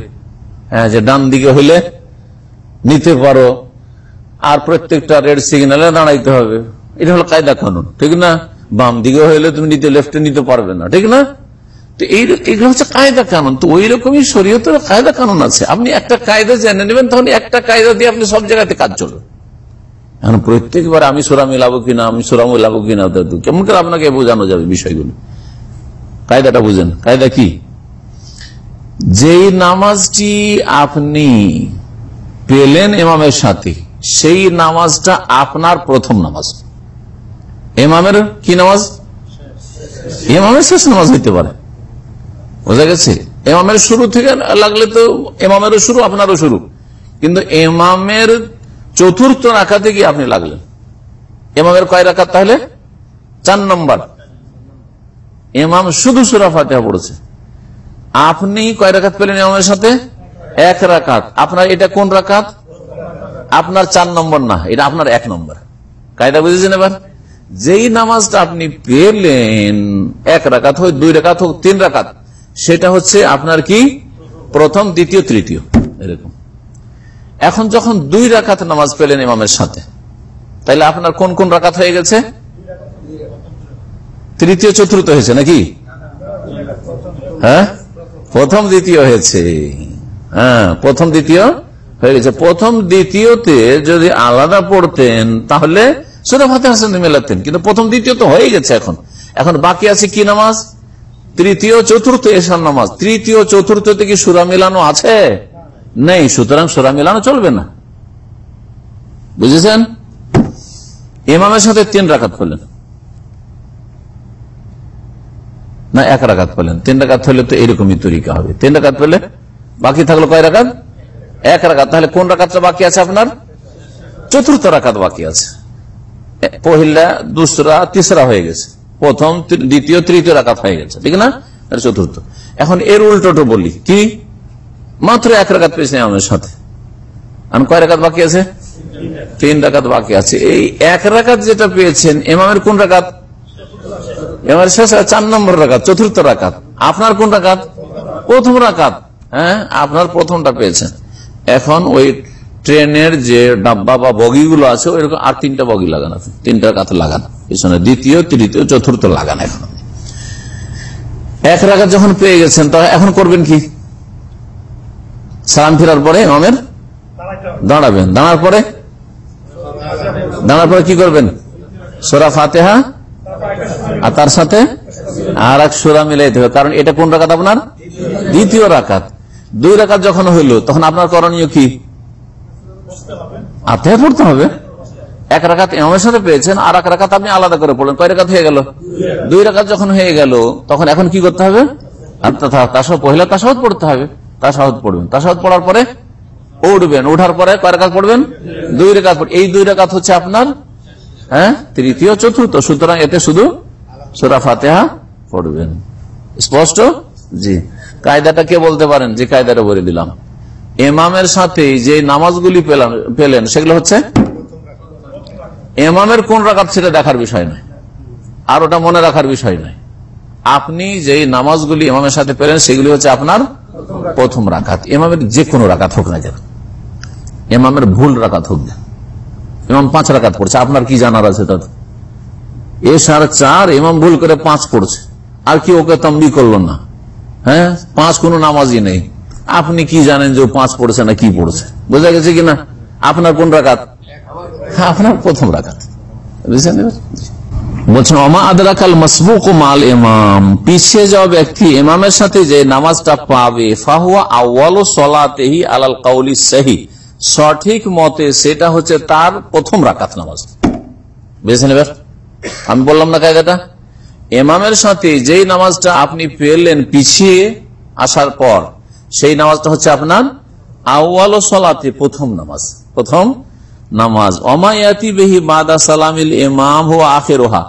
হ্যাঁ যে ডান দিকে হইলে নিতে পারো। আর প্রত্যেকটা রেড সিগন্যালে দাঁড়াইতে হবে। এটা হলো কায়দা কানুন, ঠিক না? বাম দিকে হইলে তুমি নিতে লেফটে নিতে পারবে না, ঠিক না? তো এই এগুলো হচ্ছে কায়দা কানুন। তো শরীয়তের আছে। আপনি একটা জেনে নেবেন একটা কায়দা দিয়ে আপনি সব জায়গাতে কাজ এখন প্রত্যেকবার আমি সোরা মিলাবো কিনা, আমি সোরা মিলাবো কিনা কেমন করে আপনাকে বোঝানো যাবে বিষয়গুলো? কায়দাটা বুঝেন। কায়দা কি? যেই নামাজটি আপনি পেলেন এমামের সাথে, সেই নামাজটা আপনার প্রথম নামাজ। এমামের কি নামাজ? এমামের শেষ নামাজ হইতে পারে। বোঝা গেছে? এমামের শুরু থেকে লাগলে তো এমামেরও শুরু, আপনারও শুরু। কিন্তু এমামের চতুর্থ রাখাতে গিয়ে আপনি লাগলেন। এমামের কয় রাখাত তাহলে? চার নম্বর। এমাম শুধু সুরা ফাতেহা পড়েছে। আপনি কয় রাখাত পেলেন এমামের সাথে? এক রাকাত আপনার এটা কোন রাকাত আপনার চার নম্বর না, এটা আপনার এক নম্বর। কায়দা বুঝেছেন এবার? যেই নামাজটা আপনি পেলেন, এক রাকাত হোক, দুই রাকাত হোক, তিন রাকাত সেটা হচ্ছে আপনার কি? প্রথম, দ্বিতীয়, তৃতীয়। এরকম। এখন যখন দুই রাকাত নামাজ পেলেন ইমামের সাথে, তাইলে আপনার কোন কোন রাকাত হয়ে গেছে? তৃতীয়, চতুর্থ হয়েছে নাকি? হ্যাঁ? প্রথম, দ্বিতীয় হয়েছে। হ্যাঁ প্রথম, দ্বিতীয় হয়ে গেছে। প্রথম, দ্বিতীয়তে যদি আলাদা পড়তেন, তাহলে সুরা ফাতে হাসান মেলাতেন কিন্তু প্রথম, দ্বিতীয় তো হয়ে গেছে এখন। এখন বাকি আছে কি নামাজ? তৃতীয়, চতুর্থ এসার নামাজ। তৃতীয়, চতুর্থ কি সুরা মিলানো আছে? নেই, সুতরাং সুরা মিলানো চলবে না। বুঝেছেন? ইমামের সাথে তিন রাখাত পেলেন না, এক রাখাত পেলেন তিন রাখাত হলে তো এরকমই তরিকা হবে। তিন রাখাত পেলে বাকি থাকল কয় রাখাত এক রাখাত তাহলে কোন রাখাতটা বাকি আছে আপনার? চতুর্থ রাখাত বাকি আছে। পহিলা, দুসরা, তিসরা হয়ে গেছে। প্রথম দ্বিতীয়, তৃতীয় রাখাত হয়ে গেছে। ঠিক না? চতুর্থ। এখন এর উল্টোটো বলি। কি? মাত্র এক রাখাত পেয়েছে আমার সাথে। আমি কয় রাখাত বাকি আছে? তিন রাখাত বাকি আছে। এই এক রাখাত যেটা পেয়েছেন এমামের কোন রাখাত এমামের শেষ চার নম্বর রাখাত চতুর্থ রাখাত আপনার কোন রাখাত প্রথম রাখাত হ্যাঁ? আপনার প্রথমটা পেয়েছেন। এখন ওই ট্রেনের যে ডাব্বা বা বগিগুলো আছে, ওইরকম আর তিনটা বগি লাগানো আছে। তিনটা কাতে লাগান। পিছনে দ্বিতীয়, তৃতীয়, চতুর্থ লাগানো এখন। এক রাখাত যখন পেয়ে গেছেন, তখন এখন করবেন কি? সালাম ফেরার পরে ইমামের দাঁড়াবেন। দাঁড়ার পরে? দাঁড়ার পরে কি করবেন? সোরা ফাতেহা আর তার সাথে আর এক সোরা মিলে মিলাইতে হবে। কারণ এটা কোন রাখাত আপনার? দ্বিতীয় রাখাত দুই রাখাত যখন হইল, তখন আপনার করণীয় কি? আত্মায় পড়তে হবে? এক রাখাত এমামের সাথে পেয়েছেন, আর এক রাখাত আপনি আলাদা করে পড়লেন। কয় রাখাত হয়ে গেল? দুই রাখাত যখন হয়ে গেল, তখন এখন কি করতে হবে? তাসাহ পহিলা তাসাহত পড়তে হবে। তাসাহত পড়বেন। তাসাহত পড়ার পরে উঠবেন। উঠার পরে কয় রেখাত পড়বেন? দুই রেখাত এই দুই রেখাত হচ্ছে আপনার হ্যাঁ তৃতীয়, চতুর্থ। সুতরাং এতে শুধু সোরা ফাতেহা পড়বেন। স্পষ্ট? জি। কায়দাটা কে বলতে পারেন? যে কায়দাটা বলে দিলাম। এমামের সাথে যে নামাজগুলি পেলেন, সেগুলো হচ্ছে? এমামের কোন রাখাত সেটা দেখার বিষয় নয়। আর ওটা মনে রাখার বিষয় নয়। আপনি যে নামাজগুলি ইমামের সাথে পেলেন, সেগুলি হচ্ছে আপনার প্রথম রাখাত ইমামের যে কোনো রাখাত হোক না কেন। ইমামের ভুল রাখাত হোক না। ইমাম পাঁচ রাখাত পড়ছে। আপনার কি জানার আছে তাতে এ সার চার, ইমাম ভুল করে পাঁচ পড়ছে। আর কি ওকে তম্বি করল না? হ্যাঁ? পাঁচ কোনো নামাজই নেই। আপনি কি জানেন যে পাঁচ পড়ছে না কি পড়ছে? বোঝা গেছে কিনা? আপনার কোন রাখাত আপনার প্রথম রাখাত বুঝছেন? বলছেন অমা আদরাকাল মসবুক মাল ইমাম। পিছিয়ে যাওয়া ব্যক্তি ইমামের সাথে যে নামাজটা পাবে, ফাহুয়া আউ্বাল সলাতেহি আলাল কাউলি সাহি। সঠিক মতে সেটা হচ্ছে তার প্রথম রাকাত নামাজ। বুঝেছেন এবার? আমি বললাম না কায়দাটা? এমামের সাথে যেই নামাজটা আপনি পেলেন পিছিয়ে আসার পর সেই নামাজটা হচ্ছে আপনার আউ্বাল সলাতে প্রথম নামাজ। প্রথম নামাজ। অমায়াতি বেহি বাদা সালামিল ইমাম হো আখেরোহা।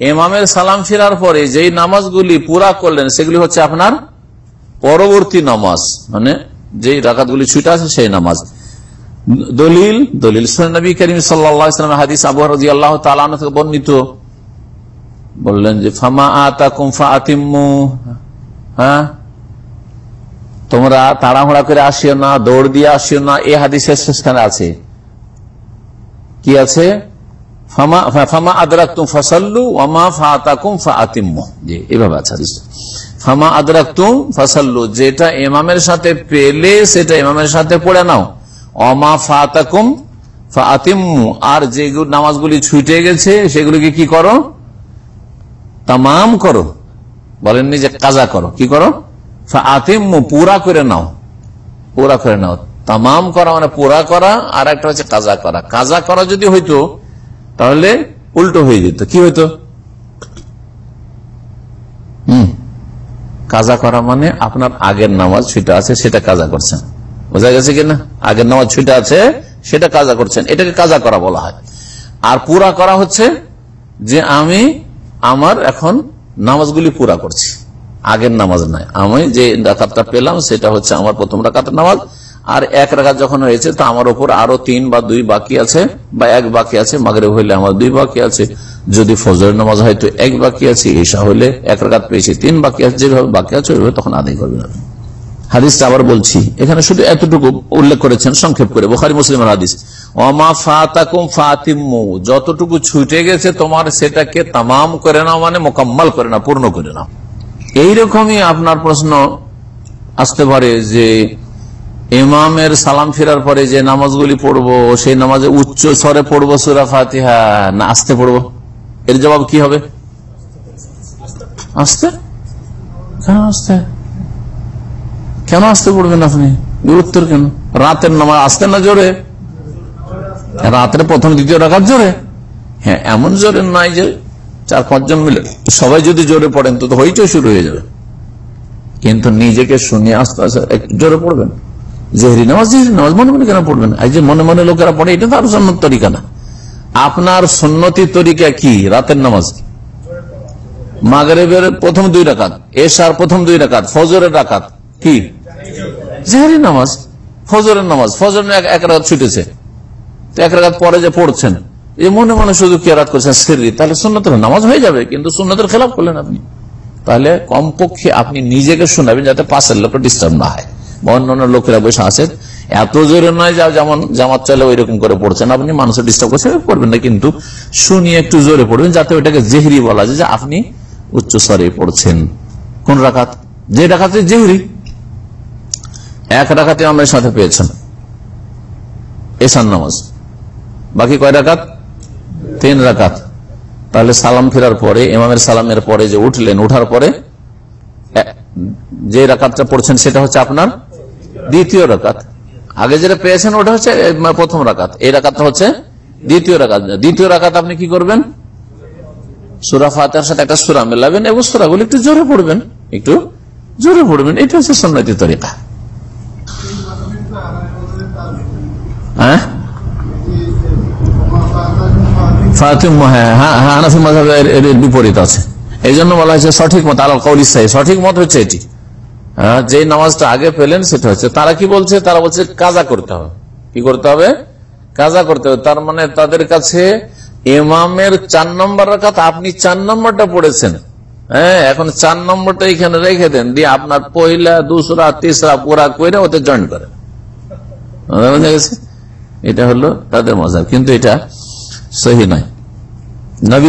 এমামের সালাম ফেরার পরে যেই নামাজগুলি পুরা করলেন, সেগুলি হচ্ছে আপনার পরবর্তী নামাজ। মানে যে রাকাতগুলি ছুটে আছে সেই নামাজ। দলিল দলিল নবী করিম সাল্লাম হাদিস আবু রাজি আল্লাহ থেকে বর্ণিত। বললেন যে, ফামা আতা কুমফা আতিম্মু হ্যাঁ? তোমরা তাড়াহুড়া করে আসিও না, দৌড় দিয়ে আসিও না, এ হাদিসের শেষখানে আছে। কি আছে? ইমামের সাথে পেলে সেটা ইমামের সাথে পড়ে নাও। অমা ফাতিম্মু আর যে নামাজগুলি ছুটে গেছে, সেগুলিকে কি করো? তামাম করো। বলেননি যে কাজা করো, কি করো? পুরা করে নাও। পুরা করে নাও। তামাম করা মানে পুরা করা, আর একটা হচ্ছে কাজা করা। কাজা করা যদি হইতো, তাহলে উল্টো হয়ে যেত। কি হইতো? কাজা করা মানে আপনার আগের নামাজ ছুটে আছে, সেটা কাজা করছেন। বোঝা গেছে কিনা আগের নামাজ ছুটে আছে, সেটা কাজা করছেন। এটাকে কাজা করা বলা হয়। আর পুরা করা হচ্ছে যে আমি আমার এখন নামাজগুলি পুরা করছি। আগের নামাজ নাই। আমি যে ডাকাতটা পেলাম, সেটা হচ্ছে আমার প্রথম ডাকাতের নামাজ। আর এক রাখাত যখন হয়েছে তা আমার উপর আরও তিন বা দুই বাকি আছে, বা এক বাকি আছে মাগরে হইলে আমার দুই বাকি আছে। যদি ফজর নামাজ হয়তো এক বাকি আছে এসা হইলে এক রাখাত পেয়েছি, তিন বাকি আছে, যেভাবে বাকি আছে, ওইভাবে তখন আদায় করবেন আপনি। হাদিসটা আবার বলছি। এখানে শুধু এতটুকু উল্লেখ করেছেন, সংক্ষেপ করে। বোখারি, মুসলিমের হাদিস। অমা ফাতাকুম ফাতিমু যতটুকু ছুটে গেছে তোমার, সেটাকে তামাম করে নাও মানে মোকাম্মল করে নাও, পূর্ণ করে নাও। এইরকমই আপনার প্রশ্ন আসতে পারে যে ইমামের সালাম ফেরার পরে যে নামাজগুলি পড়ব, সেই নামাজে উচ্চ স্বরে পড়ব সুরা ফাতিহা না আসতে পড়ব? এর জবাব কি হবে? আসতে? কেন আসতে? কেন আসতে পড়বেন আপনি? উত্তর কেন? রাতের নামাজ আসতে না জোরে? রাতের প্রথম, দ্বিতীয় রাখার জোরে? হ্যাঁ এমন জোরে নাই যে চার, পাঁচজন মিলে। সবাই যদি জোরে পড়েন, তো হইচই শুরু হয়ে যাবে। কিন্তু নিজেকে শুনিয়ে আস্তে আস্তে একটু জোরে পড়বেন। জেহরি নামাজ জেহরি নামাজ মনে মনে কেন পড়বেন? এই যে মনে মনে লোকেরা পড়ে, এটা তো আরও সন্ন্যত তরিকা না। আপনার সন্ন্যতির তরিকা কি? রাতের নামাজ মাগরেবের প্রথম দুই রাকাত, এশার প্রথম দুই রাকাত, ফজরের রাকাত কি? জেহরি নামাজ, ফজরের নামাজ ফজর এক রাত ছুটেছে। এক রাত পরে যে পড়ছেন এই মনে মনে শুধু কেরাত করছেন? সিরি তাহলে সুন্নতের নামাজ হয়ে যাবে, কিন্তু সুন্নতের খেলাফ করলেন আপনি। তাহলে কমপক্ষে আপনি নিজেকে শোনাবেন যাতে পাশের লোক ডিস্টার্ব না হয়। অন্যান্য লোকেরা বসে আছে এত জোরে নয় যা যেমন জামাত চলে ওই রকম করে পড়ছেন। আপনি মানুষের ডিস্টার্ব করছে পড়বেন না। কিন্তু শুনিয়ে একটু জোরে পড়বেন যাতে ওইটাকে জেহরি বলা যায় যে আপনি উচ্চ স্বরে পড়ছেন। কোন রাখাত যে রাখাতে জেহরি। এক রাখাতে আমার সাথে পেয়েছেন। এসান নামাজ। বাকি কয় রাখাত তিন রাকাত। তাহলে সালাম ফেরার পরে, ইমামের সালামের পরে যে উঠলেন, উঠার পরে যে রাকাতটা পড়ছেন সেটা হচ্ছে আপনার দ্বিতীয় রাকাত। আগে যেটা পেয়েছেন ওটা হচ্ছে প্রথম রাকাত। এই রাকাতটা হচ্ছে দ্বিতীয় রাকাত। দ্বিতীয় রাকাত আপনি কি করবেন? সুরা ফাতার সাথে একটা সুরা মেলাবেন এবং সুরাগুলো একটু জোরে পড়বেন। একটু জোরে পড়বেন। এটা হচ্ছে সন্ন্যতি তরিকা। হ্যাঁ? বিপরীত আছে। এই জন্য বলা হয়েছে সঠিক মত, আল কৌলি সঠিক মত হচ্ছে এটি। যে নামাজটা আগে পেলেন সেটা হচ্ছে, তারা কি বলছে? তারা বলছে কাজা করতে হবে। কি করতে হবে? কাজা করতে হবে। তার মানে তাদের কাছে ইমামের চার নম্বর রাখাত আপনি চার নম্বরটা পড়েছেন। হ্যাঁ এখন চার নম্বরটা এখানে রেখে দেন, দিয়ে আপনার পহিলা দুসরা, তিসরা পুরা করে ওতে জয়েন করেন। এটা হলো তাদের মজা কিন্তু এটা সহি নয়। নবী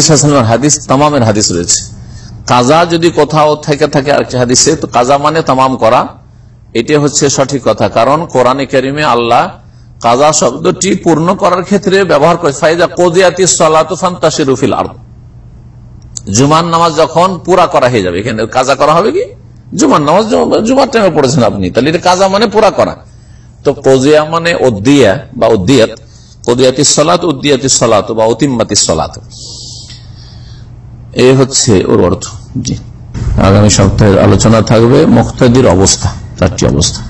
হাদিস, তামামের হাদিস রয়েছে। কাজা যদি কোথাও থেকে থাকে আরেকটি হাদিসে, তো কাজা মানে তামাম করা। এটা হচ্ছে সঠিক কথা। কারণ কোরআনে কারিমে আল্লাহ কাজা শব্দটি পূর্ণ করার ক্ষেত্রে ব্যবহার করে ফাইজা কোদিয়াতি সালাতুফান তাসিরুফিল আর জুমান নামাজ যখন পুরা করা হয়ে যাবে, এখানে কাজা করা হবে কি? জুমান নামাজ জুমার টাইমে পড়েছেন আপনি, তাহলে এটা কাজা মানে পুরা করা। তো কোজিয়া মানে উদ্দিয়া বা উদ্দিয়াত। কোদিয়াতি সলাত উদ্দিয়াতি সলাত বা অতিম্মাতি সলাত। এ হচ্ছে ওর অর্থ। জি। আগামী সপ্তাহের আলোচনা থাকবে মুক্তাদির অবস্থা চারটি অবস্থা?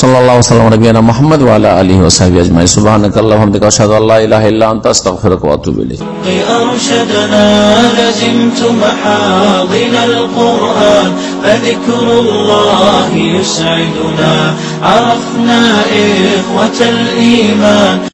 সাল্লাল্লাহু সাল্লাম নবিয়ানা মুহাম্মদ ওয়া আলা আলিহি ওয়া সাহবিহি আজমাইন সুবহানাকা আল্লাহুম্মা বিকা আশহাদু আল্লা ইলাহা ইল্লা আনতা আস্তাগফিরুকা ওয়া আতুবু ইলাইক أرشدنا لزمت محاضن القرآن فذكر الله يسعدنا عرفنا إخوة الإيمان